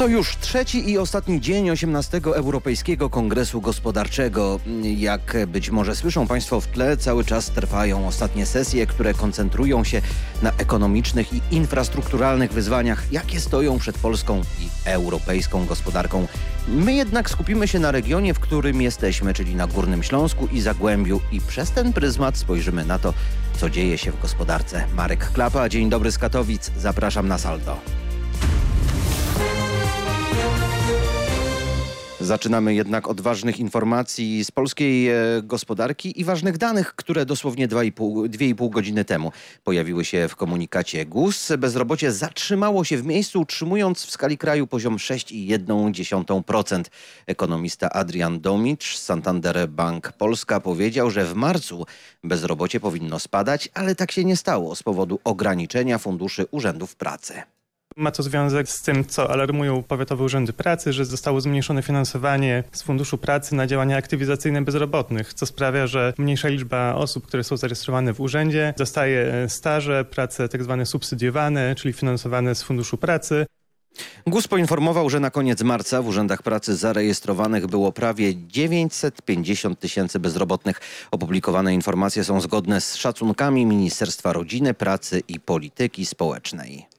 To już trzeci i ostatni dzień 18 Europejskiego Kongresu Gospodarczego. Jak być może słyszą Państwo w tle, cały czas trwają ostatnie sesje, które koncentrują się na ekonomicznych i infrastrukturalnych wyzwaniach, jakie stoją przed polską i europejską gospodarką. My jednak skupimy się na regionie, w którym jesteśmy, czyli na Górnym Śląsku i Zagłębiu i przez ten pryzmat spojrzymy na to, co dzieje się w gospodarce. Marek Klapa, dzień dobry z Katowic, zapraszam na saldo. Zaczynamy jednak od ważnych informacji z polskiej e, gospodarki i ważnych danych, które dosłownie 2,5 godziny temu pojawiły się w komunikacie GUS. Bezrobocie zatrzymało się w miejscu, utrzymując w skali kraju poziom 6,1%. Ekonomista Adrian Domicz z Santander Bank Polska powiedział, że w marcu bezrobocie powinno spadać, ale tak się nie stało z powodu ograniczenia funduszy urzędów pracy. Ma to związek z tym, co alarmują powiatowe urzędy pracy, że zostało zmniejszone finansowanie z Funduszu Pracy na działania aktywizacyjne bezrobotnych, co sprawia, że mniejsza liczba osób, które są zarejestrowane w urzędzie, dostaje staże, prace tak zwane subsydiowane, czyli finansowane z Funduszu Pracy. GUS poinformował, że na koniec marca w urzędach pracy zarejestrowanych było prawie 950 tysięcy bezrobotnych. Opublikowane informacje są zgodne z szacunkami Ministerstwa Rodziny, Pracy i Polityki Społecznej.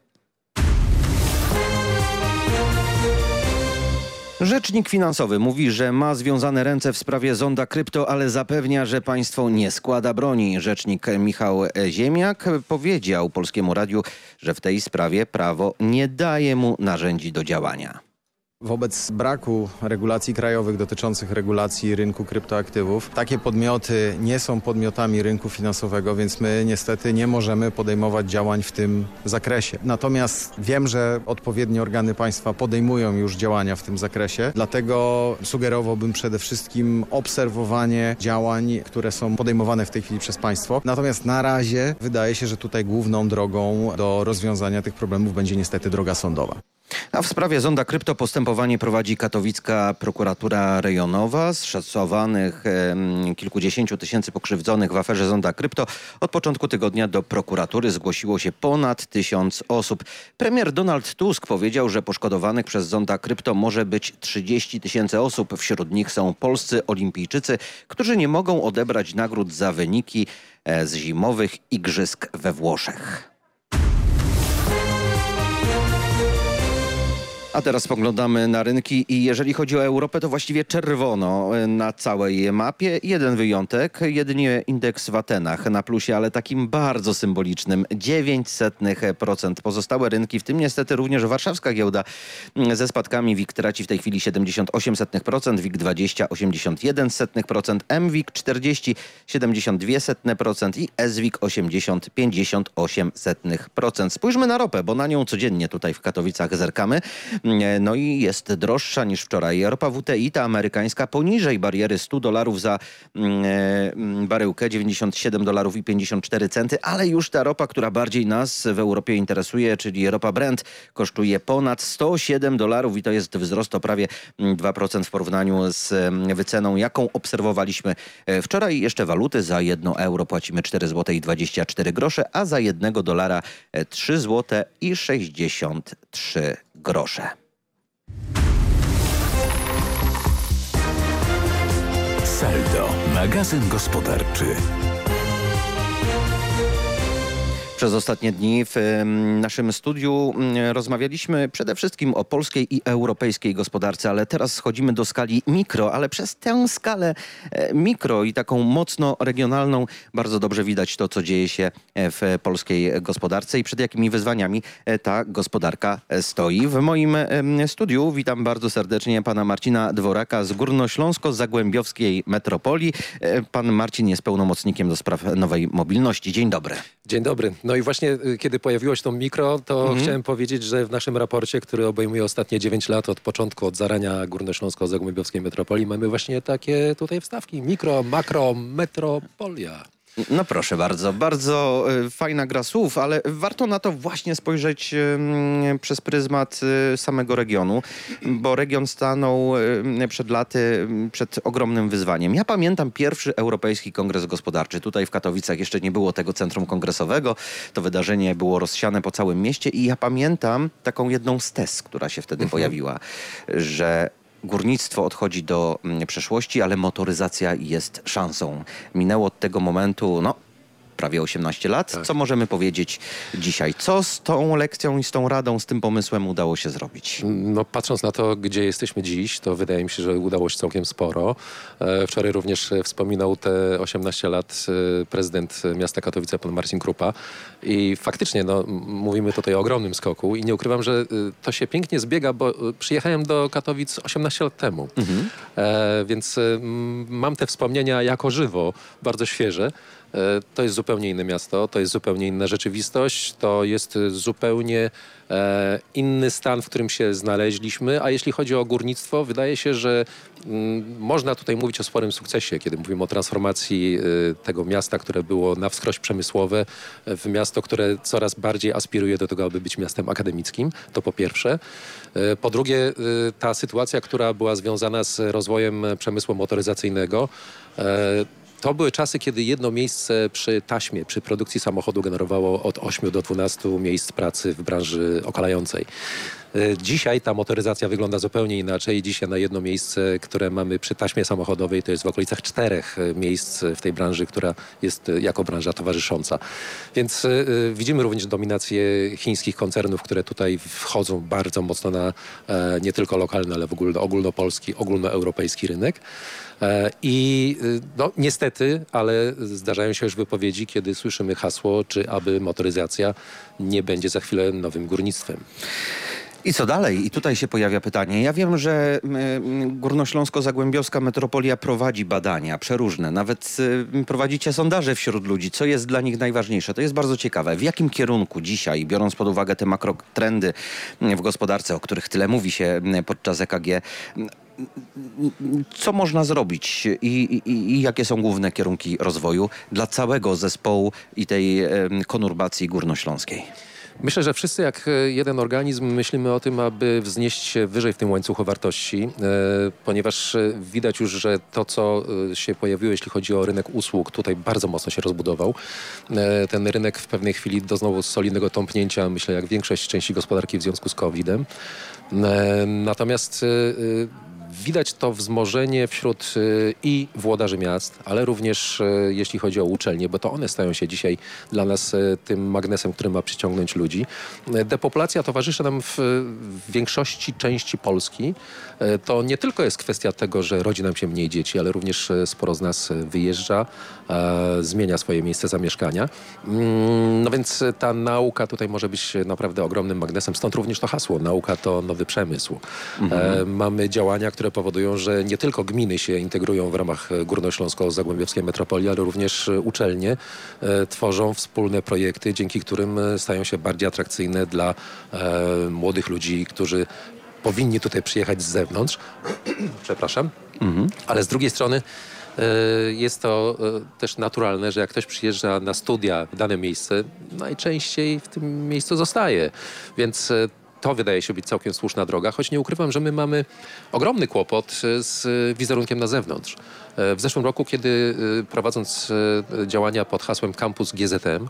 Rzecznik finansowy mówi, że ma związane ręce w sprawie zonda krypto, ale zapewnia, że państwo nie składa broni. Rzecznik Michał Ziemiak powiedział Polskiemu Radiu, że w tej sprawie prawo nie daje mu narzędzi do działania. Wobec braku regulacji krajowych dotyczących regulacji rynku kryptoaktywów, takie podmioty nie są podmiotami rynku finansowego, więc my niestety nie możemy podejmować działań w tym zakresie. Natomiast wiem, że odpowiednie organy państwa podejmują już działania w tym zakresie, dlatego sugerowałbym przede wszystkim obserwowanie działań, które są podejmowane w tej chwili przez państwo. Natomiast na razie wydaje się, że tutaj główną drogą do rozwiązania tych problemów będzie niestety droga sądowa. A w sprawie zonda krypto postępowanie prowadzi katowicka prokuratura rejonowa. Z szacowanych kilkudziesięciu tysięcy pokrzywdzonych w aferze zonda krypto od początku tygodnia do prokuratury zgłosiło się ponad tysiąc osób. Premier Donald Tusk powiedział, że poszkodowanych przez zonda krypto może być 30 tysięcy osób. Wśród nich są polscy olimpijczycy, którzy nie mogą odebrać nagród za wyniki e, z zimowych igrzysk we Włoszech. A teraz spoglądamy na rynki i jeżeli chodzi o Europę, to właściwie czerwono na całej mapie. Jeden wyjątek, jedynie indeks w Atenach na plusie, ale takim bardzo symbolicznym, 0,09%. Pozostałe rynki, w tym niestety również warszawska giełda ze spadkami. WIG traci w tej chwili 78%, WIG 20 81%, MWIG 40 72% i SWIG 80 58%. Spójrzmy na ropę, bo na nią codziennie tutaj w Katowicach zerkamy. No i jest droższa niż wczoraj. Ropa WTI, ta amerykańska, poniżej bariery 100 dolarów za mm, e, baryłkę, 97 dolarów i 54 centy, ale już ta ropa, która bardziej nas w Europie interesuje, czyli ropa Brent, kosztuje ponad 107 dolarów i to jest wzrost o prawie 2% w porównaniu z mm, wyceną, jaką obserwowaliśmy e, wczoraj. Jeszcze waluty za 1 euro płacimy 4 zł i 24 grosze, a za 1 dolara 3 zł i 63 grosze. Saldo, magazyn gospodarczy. Przez ostatnie dni w naszym studiu rozmawialiśmy przede wszystkim o polskiej i europejskiej gospodarce, ale teraz schodzimy do skali mikro, ale przez tę skalę e, mikro i taką mocno regionalną bardzo dobrze widać to, co dzieje się e, w polskiej gospodarce i przed jakimi wyzwaniami e, ta gospodarka stoi. W moim studiu witam bardzo serdecznie pana Marcina Dworaka z Górnośląsko-Zagłębiowskiej Metropolii. Pan Marcin jest pełnomocnikiem do spraw nowej mobilności. Dzień dobry. Dzień dobry. No i właśnie y, kiedy pojawiło się to mikro, to mhm. chciałem powiedzieć, że w naszym raporcie, który obejmuje ostatnie 9 lat od początku, od zarania Górnośląsko-Zagłębiowskiej Metropolii, mamy właśnie takie tutaj wstawki. Mikro, makro, metropolia. No proszę bardzo, bardzo y, fajna gra słów, ale warto na to właśnie spojrzeć przez pryzmat y, samego regionu, bo region stanął przed laty przed ogromnym wyzwaniem. Ja pamiętam pierwszy Europejski Kongres Gospodarczy. Tutaj w Katowicach jeszcze nie było tego centrum kongresowego. To wydarzenie było rozsiane po całym mieście i ja pamiętam taką jedną z tez, która się wtedy mhm. pojawiła, że Górnictwo odchodzi do mm, przeszłości, ale motoryzacja jest szansą. Minęło od tego momentu, no prawie 18 lat. Tak. Co możemy powiedzieć dzisiaj? Co z tą lekcją i z tą radą, z tym pomysłem udało się zrobić? No, patrząc na to, gdzie jesteśmy dziś, to wydaje mi się, że udało się całkiem sporo. E, wczoraj również wspominał te 18 lat e, prezydent miasta Katowice, pan Marcin Krupa. I faktycznie no, mówimy tutaj o ogromnym skoku i nie ukrywam, że e, to się pięknie zbiega, bo przyjechałem do Katowic 18 lat temu. Mhm. E, więc mam te wspomnienia jako żywo, bardzo świeże. E, to jest zupełnie inne miasto, to jest zupełnie inna rzeczywistość, to jest zupełnie e, inny stan, w którym się znaleźliśmy, a jeśli chodzi o górnictwo, wydaje się, że mm, można tutaj mówić o sporym sukcesie, kiedy mówimy o transformacji e, tego miasta, które było na wskroś przemysłowe, w miasto, które coraz bardziej aspiruje do tego, aby być miastem akademickim, to po pierwsze. Po drugie, ta sytuacja, która była związana z rozwojem przemysłu motoryzacyjnego, to były czasy, kiedy jedno miejsce przy taśmie, przy produkcji samochodu generowało od 8 do 12 miejsc pracy w branży okalającej. E, dzisiaj ta motoryzacja wygląda zupełnie inaczej. Dzisiaj na jedno miejsce, które mamy przy taśmie samochodowej, to jest w okolicach czterech e, miejsc w tej branży, która jest e, jako branża towarzysząca. Więc widzimy również dominację chińskich koncernów, które tutaj wchodzą bardzo mocno na nie tylko lokalny, ale w ogóle ogólnopolski, ogólnoeuropejski rynek. I no, niestety, ale zdarzają się już wypowiedzi, kiedy słyszymy hasło, czy aby motoryzacja nie będzie za chwilę nowym górnictwem. I co dalej? I tutaj się pojawia pytanie. Ja wiem, że Górnośląsko-Zagłębiowska Metropolia prowadzi badania przeróżne. Nawet y, prowadzicie sondaże wśród ludzi. Co jest dla nich najważniejsze? To jest bardzo ciekawe. W jakim kierunku dzisiaj, biorąc pod uwagę te makrotrendy w gospodarce, o których tyle mówi się podczas EKG, co można zrobić i, i, i, jakie są główne kierunki rozwoju dla całego zespołu i tej konurbacji górnośląskiej? Myślę, że wszyscy jak e, jeden organizm myślimy o tym, aby wznieść się wyżej w tym łańcuchu wartości, e, ponieważ e, widać już, że to, co się pojawiło, jeśli chodzi o rynek usług, tutaj bardzo mocno się rozbudował. Ten rynek w pewnej chwili doznał solidnego tąpnięcia, myślę, jak większość części gospodarki w związku z COVID-em. Natomiast widać to wzmożenie wśród i włodarzy miast, ale również jeśli chodzi o uczelnie, bo to one stają się dzisiaj dla nas tym magnesem, który ma przyciągnąć ludzi. Depopulacja towarzyszy nam w, w większości części Polski. To nie tylko jest kwestia tego, że rodzi nam się mniej dzieci, ale również sporo z nas wyjeżdża, zmienia swoje miejsce zamieszkania. Mm, no więc ta nauka tutaj może być naprawdę ogromnym magnesem, stąd również to hasło, nauka to nowy przemysł. Mhm. E, mamy działania, które powodują, że nie tylko gminy się integrują w ramach Górnośląsko-Zagłębiowskiej Metropolii, ale również uczelnie e, tworzą wspólne projekty, dzięki którym stają się bardziej atrakcyjne dla e, młodych ludzi, którzy powinni tutaj przyjechać z zewnątrz. Przepraszam. Mhm. Ale z drugiej strony E, jest to e, też naturalne, że jak ktoś przyjeżdża na studia w dane miejsce, najczęściej w tym miejscu zostaje. Więc e, to wydaje się być całkiem słuszna droga, choć nie ukrywam, że my mamy ogromny kłopot z wizerunkiem na zewnątrz. W zeszłym roku, kiedy prowadząc działania pod hasłem Campus GZM,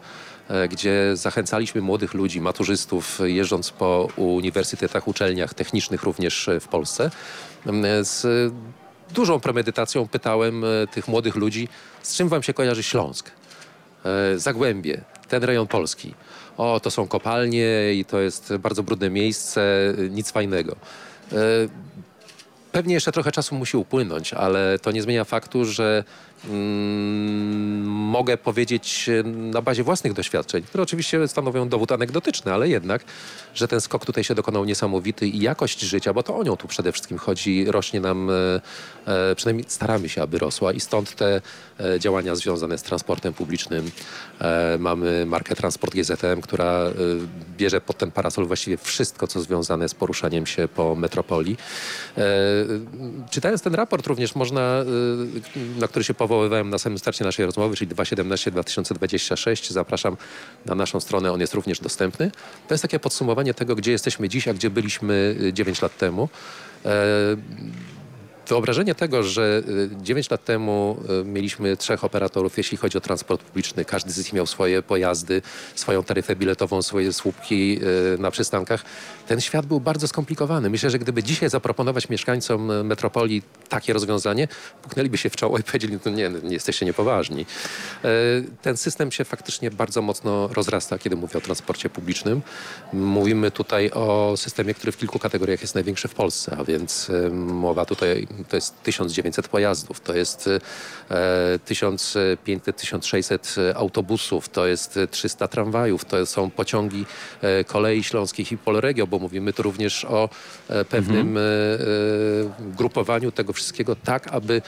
gdzie zachęcaliśmy młodych ludzi, maturzystów, jeżdżąc po uniwersytetach, uczelniach technicznych również w Polsce, z dużą premedytacją pytałem e, tych młodych ludzi, z czym wam się kojarzy Śląsk? E, Zagłębie, ten rejon Polski. O, to są kopalnie i to jest bardzo brudne miejsce, e, nic fajnego. Pewnie jeszcze trochę czasu musi upłynąć, ale to nie zmienia faktu, że mm, mogę powiedzieć na bazie własnych doświadczeń, które oczywiście stanowią dowód anegdotyczny, ale jednak, że ten skok tutaj się dokonał niesamowity i jakość życia, bo to o nią tu przede wszystkim chodzi, rośnie nam, e, e przynajmniej staramy się, aby rosła i stąd te e, działania związane z transportem publicznym. E, mamy markę Transport GZM, która e, bierze pod ten parasol właściwie wszystko, co związane z poruszaniem się po metropolii. E, czytając ten raport również można, na który się powoływałem na samym starcie naszej rozmowy, czyli 2017-2026, zapraszam na naszą stronę, on jest również dostępny. To jest takie podsumowanie tego, gdzie jesteśmy dziś, a gdzie byliśmy 9 lat temu. Wyobrażenie tego, że 9 y, lat temu y, mieliśmy trzech operatorów, jeśli chodzi o transport publiczny, każdy z nich miał swoje pojazdy, swoją taryfę biletową, swoje słupki y, na przystankach. Ten świat był bardzo skomplikowany. Myślę, że gdyby dzisiaj zaproponować mieszkańcom metropolii takie rozwiązanie, puknęliby się w czoło i powiedzieli, no nie, nie jesteście niepoważni. Ten system się faktycznie bardzo mocno rozrasta, kiedy mówię o transporcie publicznym. Mówimy tutaj o systemie, który w kilku kategoriach jest największy w Polsce, a więc mowa tutaj to jest 1900 pojazdów, to jest 1500-1600 e, autobusów, to jest 300 tramwajów, to są pociągi e, kolei śląskich i Polregio, bo mówimy tu również o e, pewnym mhm. grupowaniu tego wszystkiego tak, aby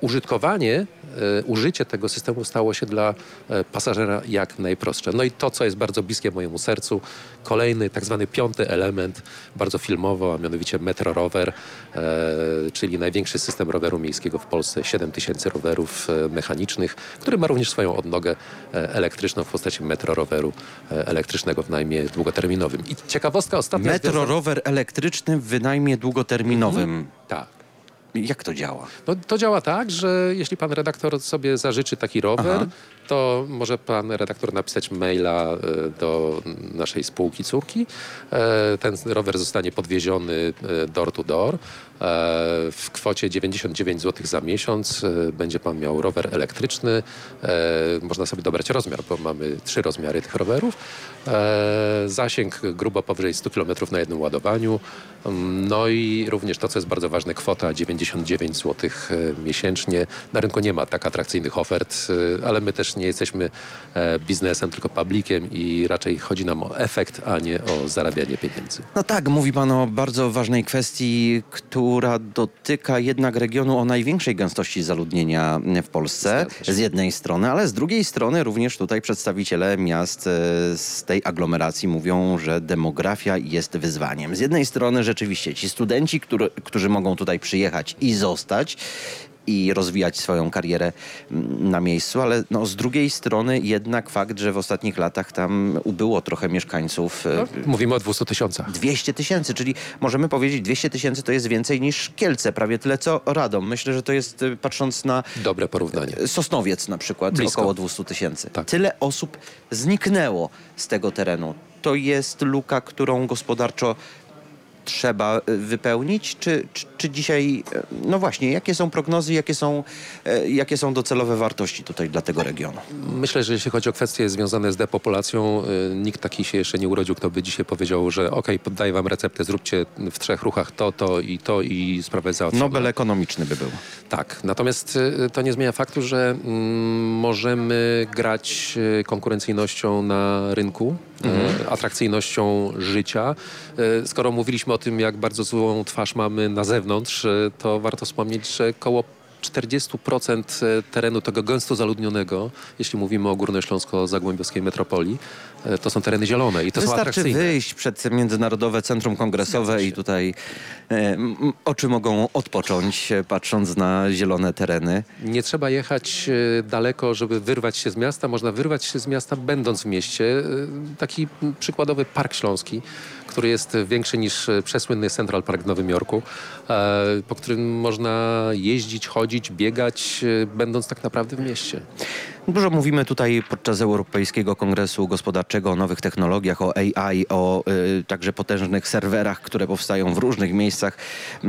użytkowanie, e, użycie tego systemu stało się dla e, pasażera jak najprostsze. No i to, co jest bardzo bliskie mojemu sercu, kolejny tak zwany piąty element, bardzo filmowo, a mianowicie Metro Rower, e, czyli największy system roweru miejskiego w Polsce, 7 tysięcy rowerów mechanicznych, który ma również swoją odnogę elektryczną w postaci Metro Roweru elektrycznego w najmie długoterminowym. I ciekawostka ostatnia... Metro Rower elektryczny w wynajmie długoterminowym. Mhm. Tak. Jak to działa? No, to działa tak, że jeśli pan redaktor sobie zażyczy taki rower, Aha to może pan redaktor napisać maila e, do naszej spółki córki. E, ten rower zostanie podwieziony e, door to door w kwocie 99 zł za miesiąc. Będzie pan miał rower elektryczny. Można sobie dobrać rozmiar, bo mamy trzy rozmiary tych rowerów. Zasięg grubo powyżej 100 km na jednym ładowaniu. No i również to, co jest bardzo ważne, kwota 99 zł miesięcznie. Na rynku nie ma tak atrakcyjnych ofert, ale my też nie jesteśmy e, biznesem, tylko publikiem i raczej chodzi nam o efekt, a nie o zarabianie pieniędzy. No tak, mówi pan o bardzo ważnej kwestii, która dotyka jednak regionu o największej gęstości zaludnienia w Polsce z jednej strony, ale z drugiej strony również tutaj przedstawiciele miast e, z tej aglomeracji mówią, że demografia jest wyzwaniem. Z jednej strony rzeczywiście ci studenci, który, którzy mogą tutaj przyjechać i zostać, i rozwijać swoją karierę mm, na miejscu, ale no, z drugiej strony jednak fakt, że w ostatnich latach tam ubyło trochę mieszkańców. E, no, mówimy o 200 tysiącach. 200 tysięcy, czyli możemy powiedzieć 200 tysięcy to jest więcej niż Kielce, prawie tyle co Radom. Myślę, że to jest e, patrząc na... Dobre porównanie. E, Sosnowiec na przykład, Blisko. około 200 tysięcy. Tak. Tyle osób zniknęło z tego terenu. To jest luka, którą gospodarczo trzeba wypełnić, czy, czy, czy dzisiaj, no właśnie, jakie są prognozy, jakie są, jakie są docelowe wartości tutaj dla tego regionu? Myślę, że jeśli chodzi o kwestie związane z depopulacją, nikt taki się jeszcze nie urodził, kto by dzisiaj powiedział, że ok, poddaję wam receptę, zróbcie w trzech ruchach to, to i to i sprawę załatwioną. Nobel ekonomiczny by był. Tak, natomiast to nie zmienia faktu, że mm, możemy grać konkurencyjnością na rynku, mhm. atrakcyjnością życia. Skoro mówiliśmy o tym, jak bardzo złą twarz mamy na zewnątrz, to warto wspomnieć, że koło 40% terenu tego gęsto zaludnionego, jeśli mówimy o Górnośląsko-Zagłębiowskiej metropolii, to są tereny zielone i to Wystarczy są atrakcyjne. wyjść przed Międzynarodowe Centrum Kongresowe i tutaj e, oczy mogą odpocząć, patrząc na zielone tereny. Nie trzeba jechać daleko, żeby wyrwać się z miasta. Można wyrwać się z miasta, będąc w mieście. Taki przykładowy Park Śląski, który jest większy niż przesłynny Central Park w Nowym Jorku, po którym można jeździć, chodzić, biegać, będąc tak naprawdę w mieście. Dużo mówimy tutaj podczas Europejskiego Kongresu Gospodarczego o nowych technologiach, o AI, o y, także potężnych serwerach, które powstają w różnych miejscach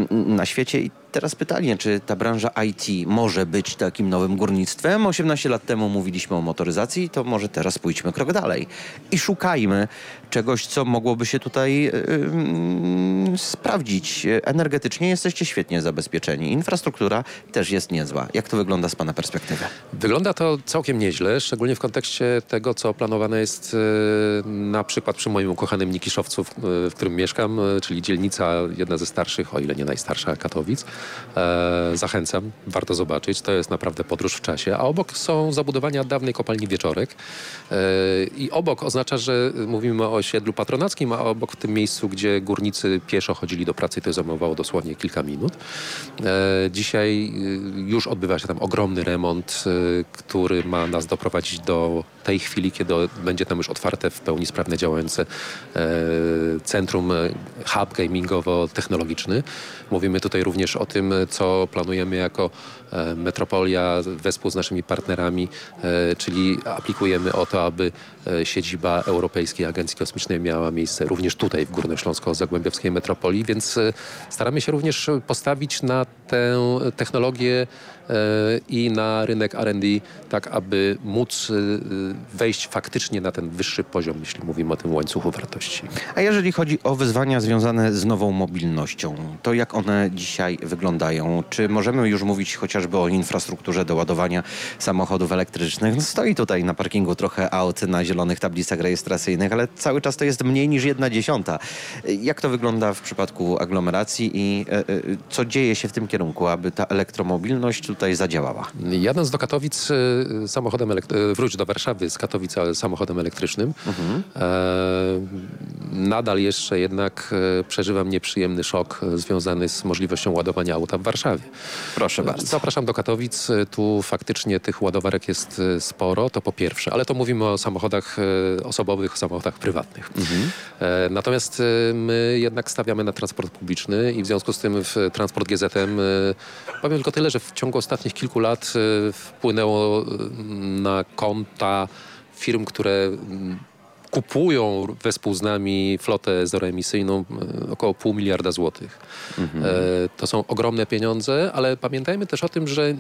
na świecie. I teraz pytanie, czy ta branża IT może być takim nowym górnictwem? 18 lat temu mówiliśmy o motoryzacji, to może teraz pójdźmy krok dalej i szukajmy czegoś, co mogłoby się tutaj y, y, sprawdzić. Energetycznie jesteście świetnie zabezpieczeni. Infrastruktura też jest niezła. Jak to wygląda z Pana perspektywy? Wygląda to całkiem nieźle, szczególnie w kontekście tego, co planowane jest na przykład przy moim ukochanym Nikiszowcu, w którym mieszkam, czyli dzielnica, jedna ze starszych, o ile nie najstarsza Katowic. E, zachęcam, warto zobaczyć. To jest naprawdę podróż w czasie. A obok są zabudowania dawnej kopalni Wieczorek. E, I obok oznacza, że mówimy o osiedlu patronackim, a obok w tym miejscu, gdzie górnicy pieszo chodzili do pracy, to zajmowało dosłownie kilka minut. E, dzisiaj już odbywa się tam ogromny remont, który ma nas doprowadzić do tej chwili, kiedy będzie tam już otwarte w pełni sprawne działające centrum, hub gamingowo-technologiczny. Mówimy tutaj również o tym, co planujemy jako metropolia wespół z naszymi partnerami, czyli aplikujemy o to, aby siedziba Europejskiej Agencji Kosmicznej miała miejsce również tutaj w Górnośląsko-Zagłębiowskiej metropolii, więc staramy się również postawić na tę technologię i na rynek R&D, tak aby móc wejść faktycznie na ten wyższy poziom, jeśli mówimy o tym łańcuchu wartości. A jeżeli chodzi o wyzwania związane z nową mobilnością, to jak one dzisiaj wyglądają? Czy możemy już mówić chociażby o infrastrukturze do ładowania samochodów elektrycznych? No stoi tutaj na parkingu trochę aut na zielonych tablicach rejestracyjnych, ale cały czas to jest mniej niż jedna dziesiąta. Jak to wygląda w przypadku aglomeracji i co dzieje się w tym kierunku, aby ta elektromobilność tutaj zadziałała? Jadąc do Katowic samochodem, wróć do Warszawy z Katowic samochodem elektrycznym, mhm. e, nadal jeszcze jednak przeżywam nieprzyjemny szok związany z możliwością ładowania auta w Warszawie. Proszę bardzo. Zapraszam do Katowic. Tu faktycznie tych ładowarek jest sporo, to po pierwsze, ale to mówimy o samochodach osobowych, o samochodach prywatnych. Mhm. E, natomiast my jednak stawiamy na transport publiczny i w związku z tym w transport GZM powiem tylko tyle, że w ciągu ostatnich kilku lat wpłynęło na konta firm, które kupują wespół z nami flotę zeroemisyjną około pół miliarda złotych. Mhm. E, to są ogromne pieniądze, ale pamiętajmy też o tym, że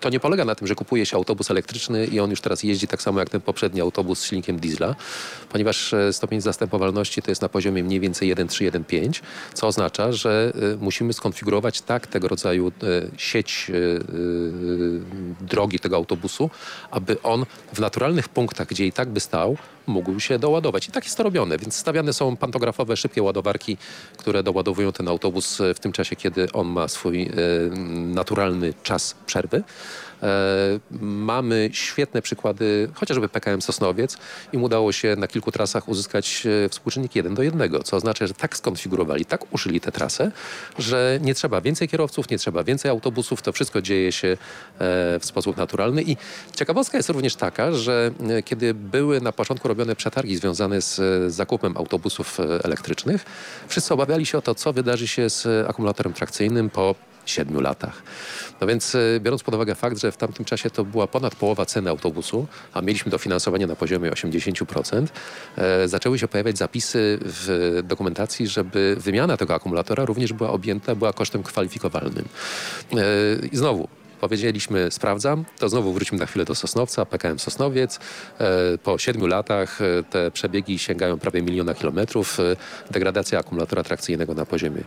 to nie polega na tym, że kupuje się autobus elektryczny i on już teraz jeździ tak samo jak ten poprzedni autobus z silnikiem diesla, ponieważ stopień zastępowalności to jest na poziomie mniej więcej 1,3-1,5, co oznacza, że musimy skonfigurować tak tego rodzaju sieć drogi tego autobusu, aby on w naturalnych punktach, gdzie i tak by stał, mógł się doładować. I tak jest to robione, więc stawiane są pantografowe, szybkie ładowarki, które doładowują ten autobus w tym czasie, kiedy on ma swój naturalny czas przerwy. E, mamy świetne przykłady, chociażby PKM Sosnowiec. Im udało się na kilku trasach uzyskać e, współczynnik 1 do 1, co oznacza, że tak skonfigurowali, tak uszyli tę trasę, że nie trzeba więcej kierowców, nie trzeba więcej autobusów, to wszystko dzieje się e, w sposób naturalny. I ciekawostka jest również taka, że kiedy były na początku robione przetargi związane z zakupem autobusów elektrycznych, wszyscy obawiali się o to, co wydarzy się z akumulatorem trakcyjnym po siedmiu latach. No więc e, biorąc pod uwagę fakt, że w tamtym czasie to była ponad połowa ceny autobusu, a mieliśmy dofinansowanie na poziomie 80%, e, zaczęły się pojawiać zapisy w dokumentacji, żeby wymiana tego akumulatora również była objęta, była kosztem kwalifikowalnym. E, I znowu, Powiedzieliśmy, sprawdzam, to znowu wrócimy na chwilę do Sosnowca, PKM Sosnowiec. Po siedmiu latach te przebiegi sięgają prawie miliona kilometrów. Degradacja akumulatora trakcyjnego na poziomie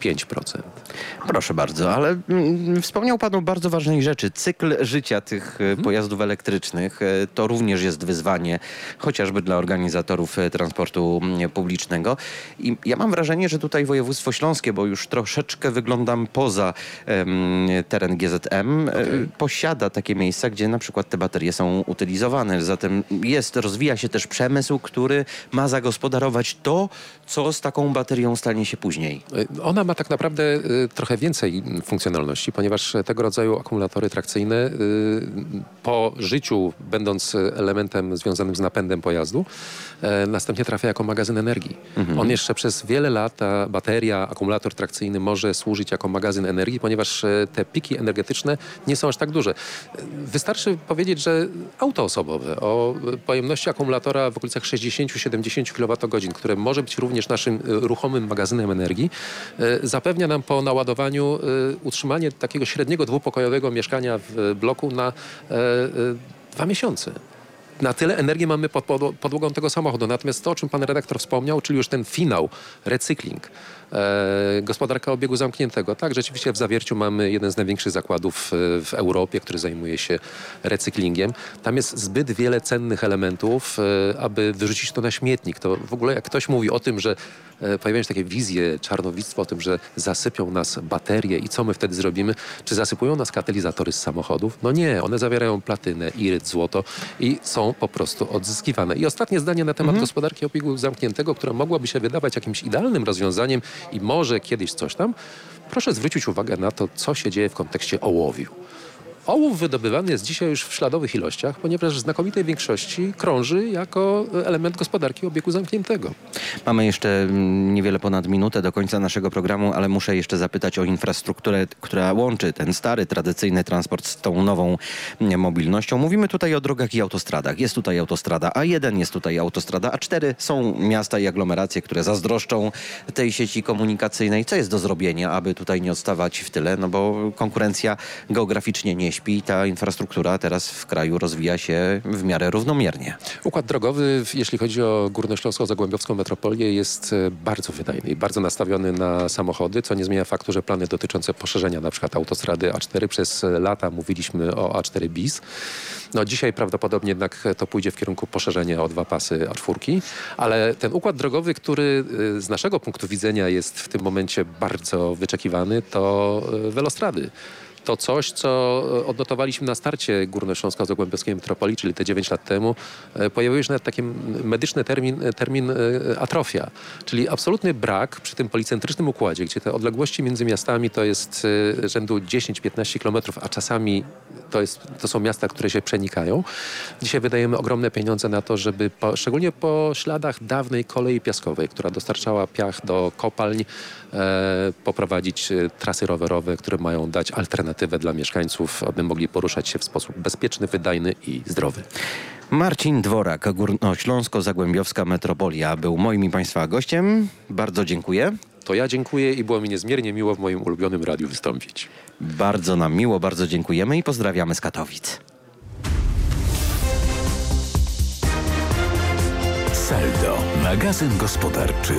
5%. Proszę bardzo, ale mm, wspomniał Pan o bardzo ważnej rzeczy. Cykl życia tych mhm. pojazdów elektrycznych e, to również jest wyzwanie, chociażby dla organizatorów e, transportu mm, publicznego. I ja mam wrażenie, że tutaj województwo śląskie, bo już troszeczkę wyglądam poza um, teren GZM, okay. posiada takie miejsca, gdzie na przykład te baterie są utylizowane. Zatem jest, rozwija się też przemysł, który ma zagospodarować to, co z taką baterią stanie się później. Ona ma tak naprawdę y, trochę więcej funkcjonalności, ponieważ tego rodzaju akumulatory trakcyjne y, po życiu, będąc elementem związanym z napędem pojazdu, następnie trafia jako magazyn energii. Mhm. On jeszcze przez wiele lat, ta bateria, akumulator trakcyjny może służyć jako magazyn energii, ponieważ e, te piki energetyczne nie są aż tak duże. Wystarczy powiedzieć, że auto osobowe o pojemności akumulatora w okolicach 60-70 kWh, które może być również naszym e, ruchomym magazynem energii, zapewnia nam po naładowaniu utrzymanie takiego średniego dwupokojowego mieszkania w bloku na e, e, dwa miesiące na tyle energii mamy pod podłogą tego samochodu. Natomiast to, o czym pan redaktor wspomniał, czyli już ten finał, recykling, gospodarka obiegu zamkniętego. Tak, rzeczywiście w Zawierciu mamy jeden z największych zakładów e, w Europie, który zajmuje się recyklingiem. Tam jest zbyt wiele cennych elementów, e, aby wyrzucić to na śmietnik. To w ogóle jak ktoś mówi o tym, że e, pojawiają się takie wizje, czarnowictwo o tym, że zasypią nas baterie i co my wtedy zrobimy? Czy zasypują nas katalizatory z samochodów? No nie, one zawierają platynę, iryt, złoto i są po prostu odzyskiwane. I ostatnie zdanie na temat mhm. gospodarki obiegu zamkniętego, która mogłaby się wydawać jakimś idealnym rozwiązaniem i może kiedyś coś tam. Proszę zwrócić uwagę na to, co się dzieje w kontekście ołowiu. Ołów wydobywany jest dzisiaj już w śladowych ilościach, ponieważ w znakomitej większości krąży jako element gospodarki obiegu zamkniętego. Mamy jeszcze mm, niewiele ponad minutę do końca naszego programu, ale muszę jeszcze zapytać o infrastrukturę, która łączy ten stary, tradycyjny transport z tą nową mm, mobilnością. Mówimy tutaj o drogach i autostradach. Jest tutaj autostrada A1, jest tutaj autostrada A4. Są miasta i aglomeracje, które zazdroszczą tej sieci komunikacyjnej. Co jest do zrobienia, aby tutaj nie odstawać w tyle? No bo konkurencja geograficznie nie śpi, ta infrastruktura teraz w kraju rozwija się w miarę równomiernie. Układ drogowy, jeśli chodzi o Górnośląską-Zagłębiowską metropolię, jest e, bardzo wydajny i bardzo nastawiony na samochody, co nie zmienia faktu, że plany dotyczące poszerzenia na przykład autostrady A4 przez lata mówiliśmy o A4 bis. No dzisiaj prawdopodobnie jednak to pójdzie w kierunku poszerzenia o dwa pasy A4, ale ten układ drogowy, który e, z naszego punktu widzenia jest w tym momencie bardzo wyczekiwany, to e, welostrady to coś, co e, odnotowaliśmy na starcie Górnośląsko-Zagłębiowskiej Metropolii, czyli te 9 lat temu. E, pojawił się nawet taki medyczny termin, e, termin atrofia, czyli absolutny brak przy tym policentrycznym układzie, gdzie te odległości między miastami to jest rzędu 10-15 kilometrów, a czasami to, jest, to są miasta, które się przenikają. Dzisiaj wydajemy ogromne pieniądze na to, żeby po, szczególnie po śladach dawnej kolei piaskowej, która dostarczała piach do kopalń, e, poprowadzić trasy rowerowe, które mają dać alternatywę alternatywę dla mieszkańców, aby mogli poruszać się w sposób bezpieczny, wydajny i zdrowy. Marcin Dworak, Górnośląsko-Zagłębiowska Metropolia był moim i Państwa gościem. Bardzo dziękuję. To ja dziękuję i było mi niezmiernie miło w moim ulubionym radiu wystąpić. Bardzo nam miło, bardzo dziękujemy i pozdrawiamy z Katowic. Saldo, magazyn gospodarczy.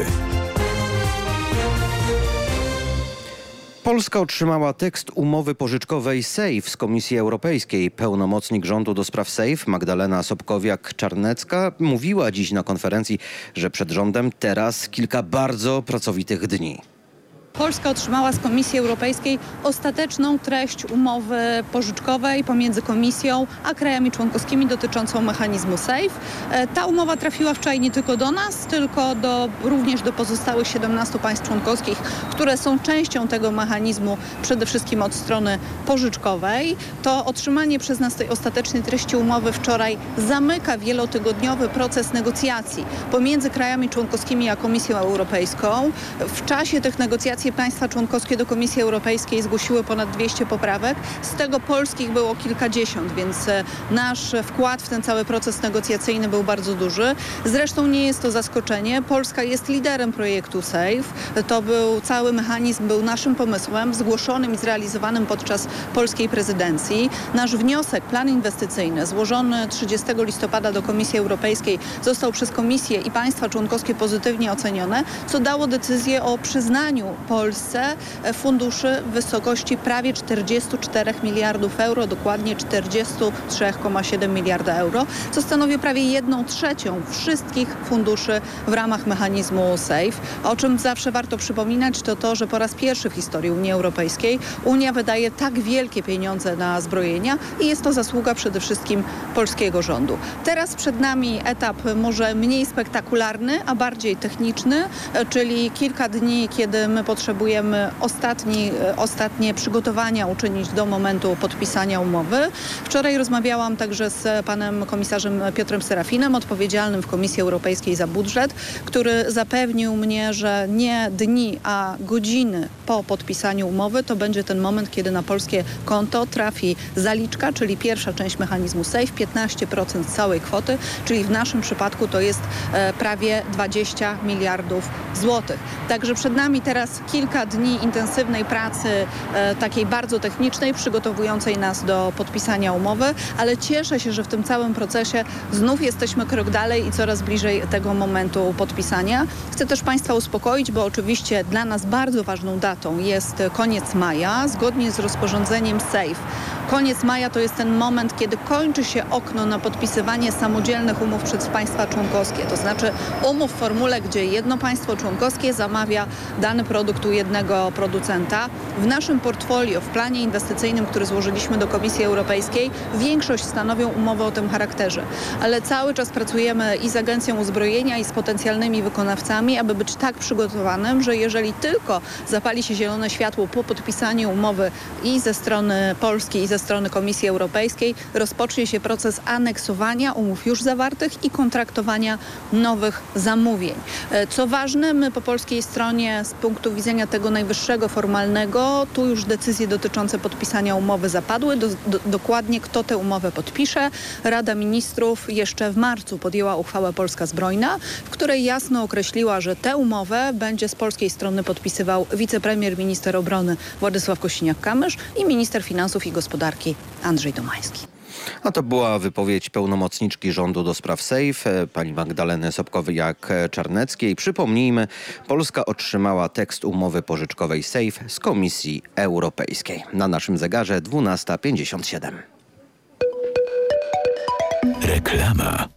Polska otrzymała tekst umowy pożyczkowej SAFE z Komisji Europejskiej. Pełnomocnik rządu do spraw SAFE Magdalena Sobkowiak-Czarnecka mówiła dziś na konferencji, że przed rządem teraz kilka bardzo pracowitych dni. Polska otrzymała z Komisji Europejskiej ostateczną treść umowy pożyczkowej pomiędzy Komisją a krajami członkowskimi dotyczącą mechanizmu SAFE. E, ta umowa trafiła wczoraj nie tylko do nas, tylko do, również do pozostałych 17 państw członkowskich, które są częścią tego mechanizmu przede wszystkim od strony pożyczkowej. To otrzymanie przez nas tej ostatecznej treści umowy wczoraj zamyka wielotygodniowy proces negocjacji pomiędzy krajami członkowskimi a Komisją Europejską. W czasie tych negocjacji Państwa członkowskie do Komisji Europejskiej zgłosiły ponad 200 poprawek. Z tego polskich było kilkadziesiąt, więc e, nasz wkład w ten cały proces negocjacyjny był bardzo duży. Zresztą nie jest to zaskoczenie. Polska jest liderem projektu SAFE. To był cały mechanizm, był naszym pomysłem, zgłoszonym i zrealizowanym podczas polskiej prezydencji. Nasz wniosek, plan inwestycyjny złożony 30 listopada do Komisji Europejskiej został przez Komisję i państwa członkowskie pozytywnie ocenione, co dało decyzję o przyznaniu Polsce funduszy w wysokości prawie 44 miliardów euro, dokładnie 43,7 miliarda euro, co stanowi prawie jedną trzecią wszystkich funduszy w ramach mechanizmu SAFE. O czym zawsze warto przypominać to to, że po raz pierwszy w historii Unii Europejskiej Unia wydaje tak wielkie pieniądze na zbrojenia i jest to zasługa przede wszystkim polskiego rządu. Teraz przed nami etap może mniej spektakularny, a bardziej techniczny, czyli kilka dni, kiedy my potrzebujemy ostatni, ostatnie przygotowania uczynić do momentu podpisania umowy. Wczoraj rozmawiałam także z panem komisarzem Piotrem Serafinem, odpowiedzialnym w Komisji Europejskiej za budżet, który zapewnił mnie, że nie dni, a godziny po podpisaniu umowy to będzie ten moment, kiedy na polskie konto trafi zaliczka, czyli pierwsza część mechanizmu SAFE, 15% całej kwoty, czyli w naszym przypadku to jest e, prawie 20 miliardów złotych. Także przed nami teraz kilka dni intensywnej pracy, e, takiej bardzo technicznej, przygotowującej nas do podpisania umowy, ale cieszę się, że w tym całym procesie znów jesteśmy krok dalej i coraz bliżej tego momentu podpisania. Chcę też Państwa uspokoić, bo oczywiście dla nas bardzo ważną datą jest koniec maja, zgodnie z rozporządzeniem SAFE. Koniec maja to jest ten moment, kiedy kończy się okno na podpisywanie samodzielnych umów przez państwa członkowskie. To znaczy umów w formule, gdzie jedno państwo członkowskie zamawia dany produkt u jednego producenta. W naszym portfolio, w planie inwestycyjnym, który złożyliśmy do Komisji Europejskiej, większość stanowią umowy o tym charakterze. Ale cały czas pracujemy i z Agencją Uzbrojenia i z potencjalnymi wykonawcami, aby być tak przygotowanym, że jeżeli tylko zapali się zielone światło po podpisaniu umowy i ze strony Polski i ze strony Komisji Europejskiej, rozpocznie się proces aneksowania umów już zawartych i kontraktowania nowych zamówień. Co ważne, my po polskiej stronie z punktu widzenia tego najwyższego formalnego, tu już decyzje dotyczące podpisania umowy zapadły. Do, do, dokładnie kto tę umowę podpisze. Rada Ministrów jeszcze w marcu podjęła uchwałę Polska Zbrojna, w której jasno określiła, że tę umowę będzie z polskiej strony podpisywał wicepremier, minister obrony Władysław Kosiniak-Kamysz i minister finansów i gospodarki Andrzej Domański. A to była wypowiedź pełnomocniczki rządu do spraw SAFE, pani Magdaleny Sobkowiak-Czarneckiej. Przypomnijmy, Polska otrzymała tekst umowy pożyczkowej SAFE z Komisji Europejskiej. Na naszym zegarze 12.57. Reklama.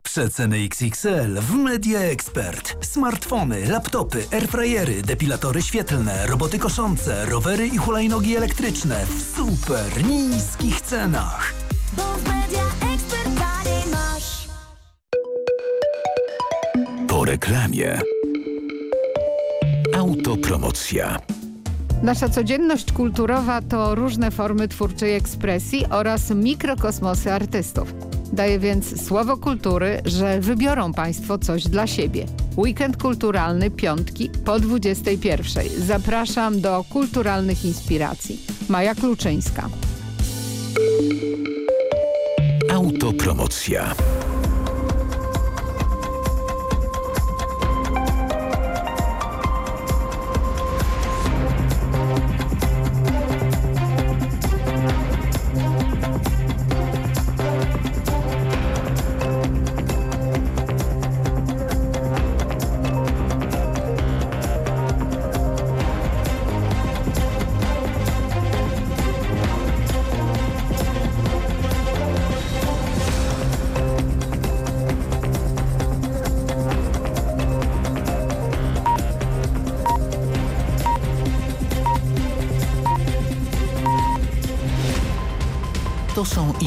Przeceny XXL w Media Expert. Smartfony, laptopy, airfryery, depilatory świetlne, roboty koszące, rowery i hulajnogi elektryczne w super niskich cenach. Bo w Media Expert masz. Po reklamie. Autopromocja. Nasza codzienność kulturowa to różne formy twórczej ekspresji oraz mikrokosmosy artystów. Daję więc słowo kultury, że wybiorą Państwo coś dla siebie. Weekend kulturalny piątki po 21. Zapraszam do kulturalnych inspiracji. Maja Kluczyńska. Autopromocja.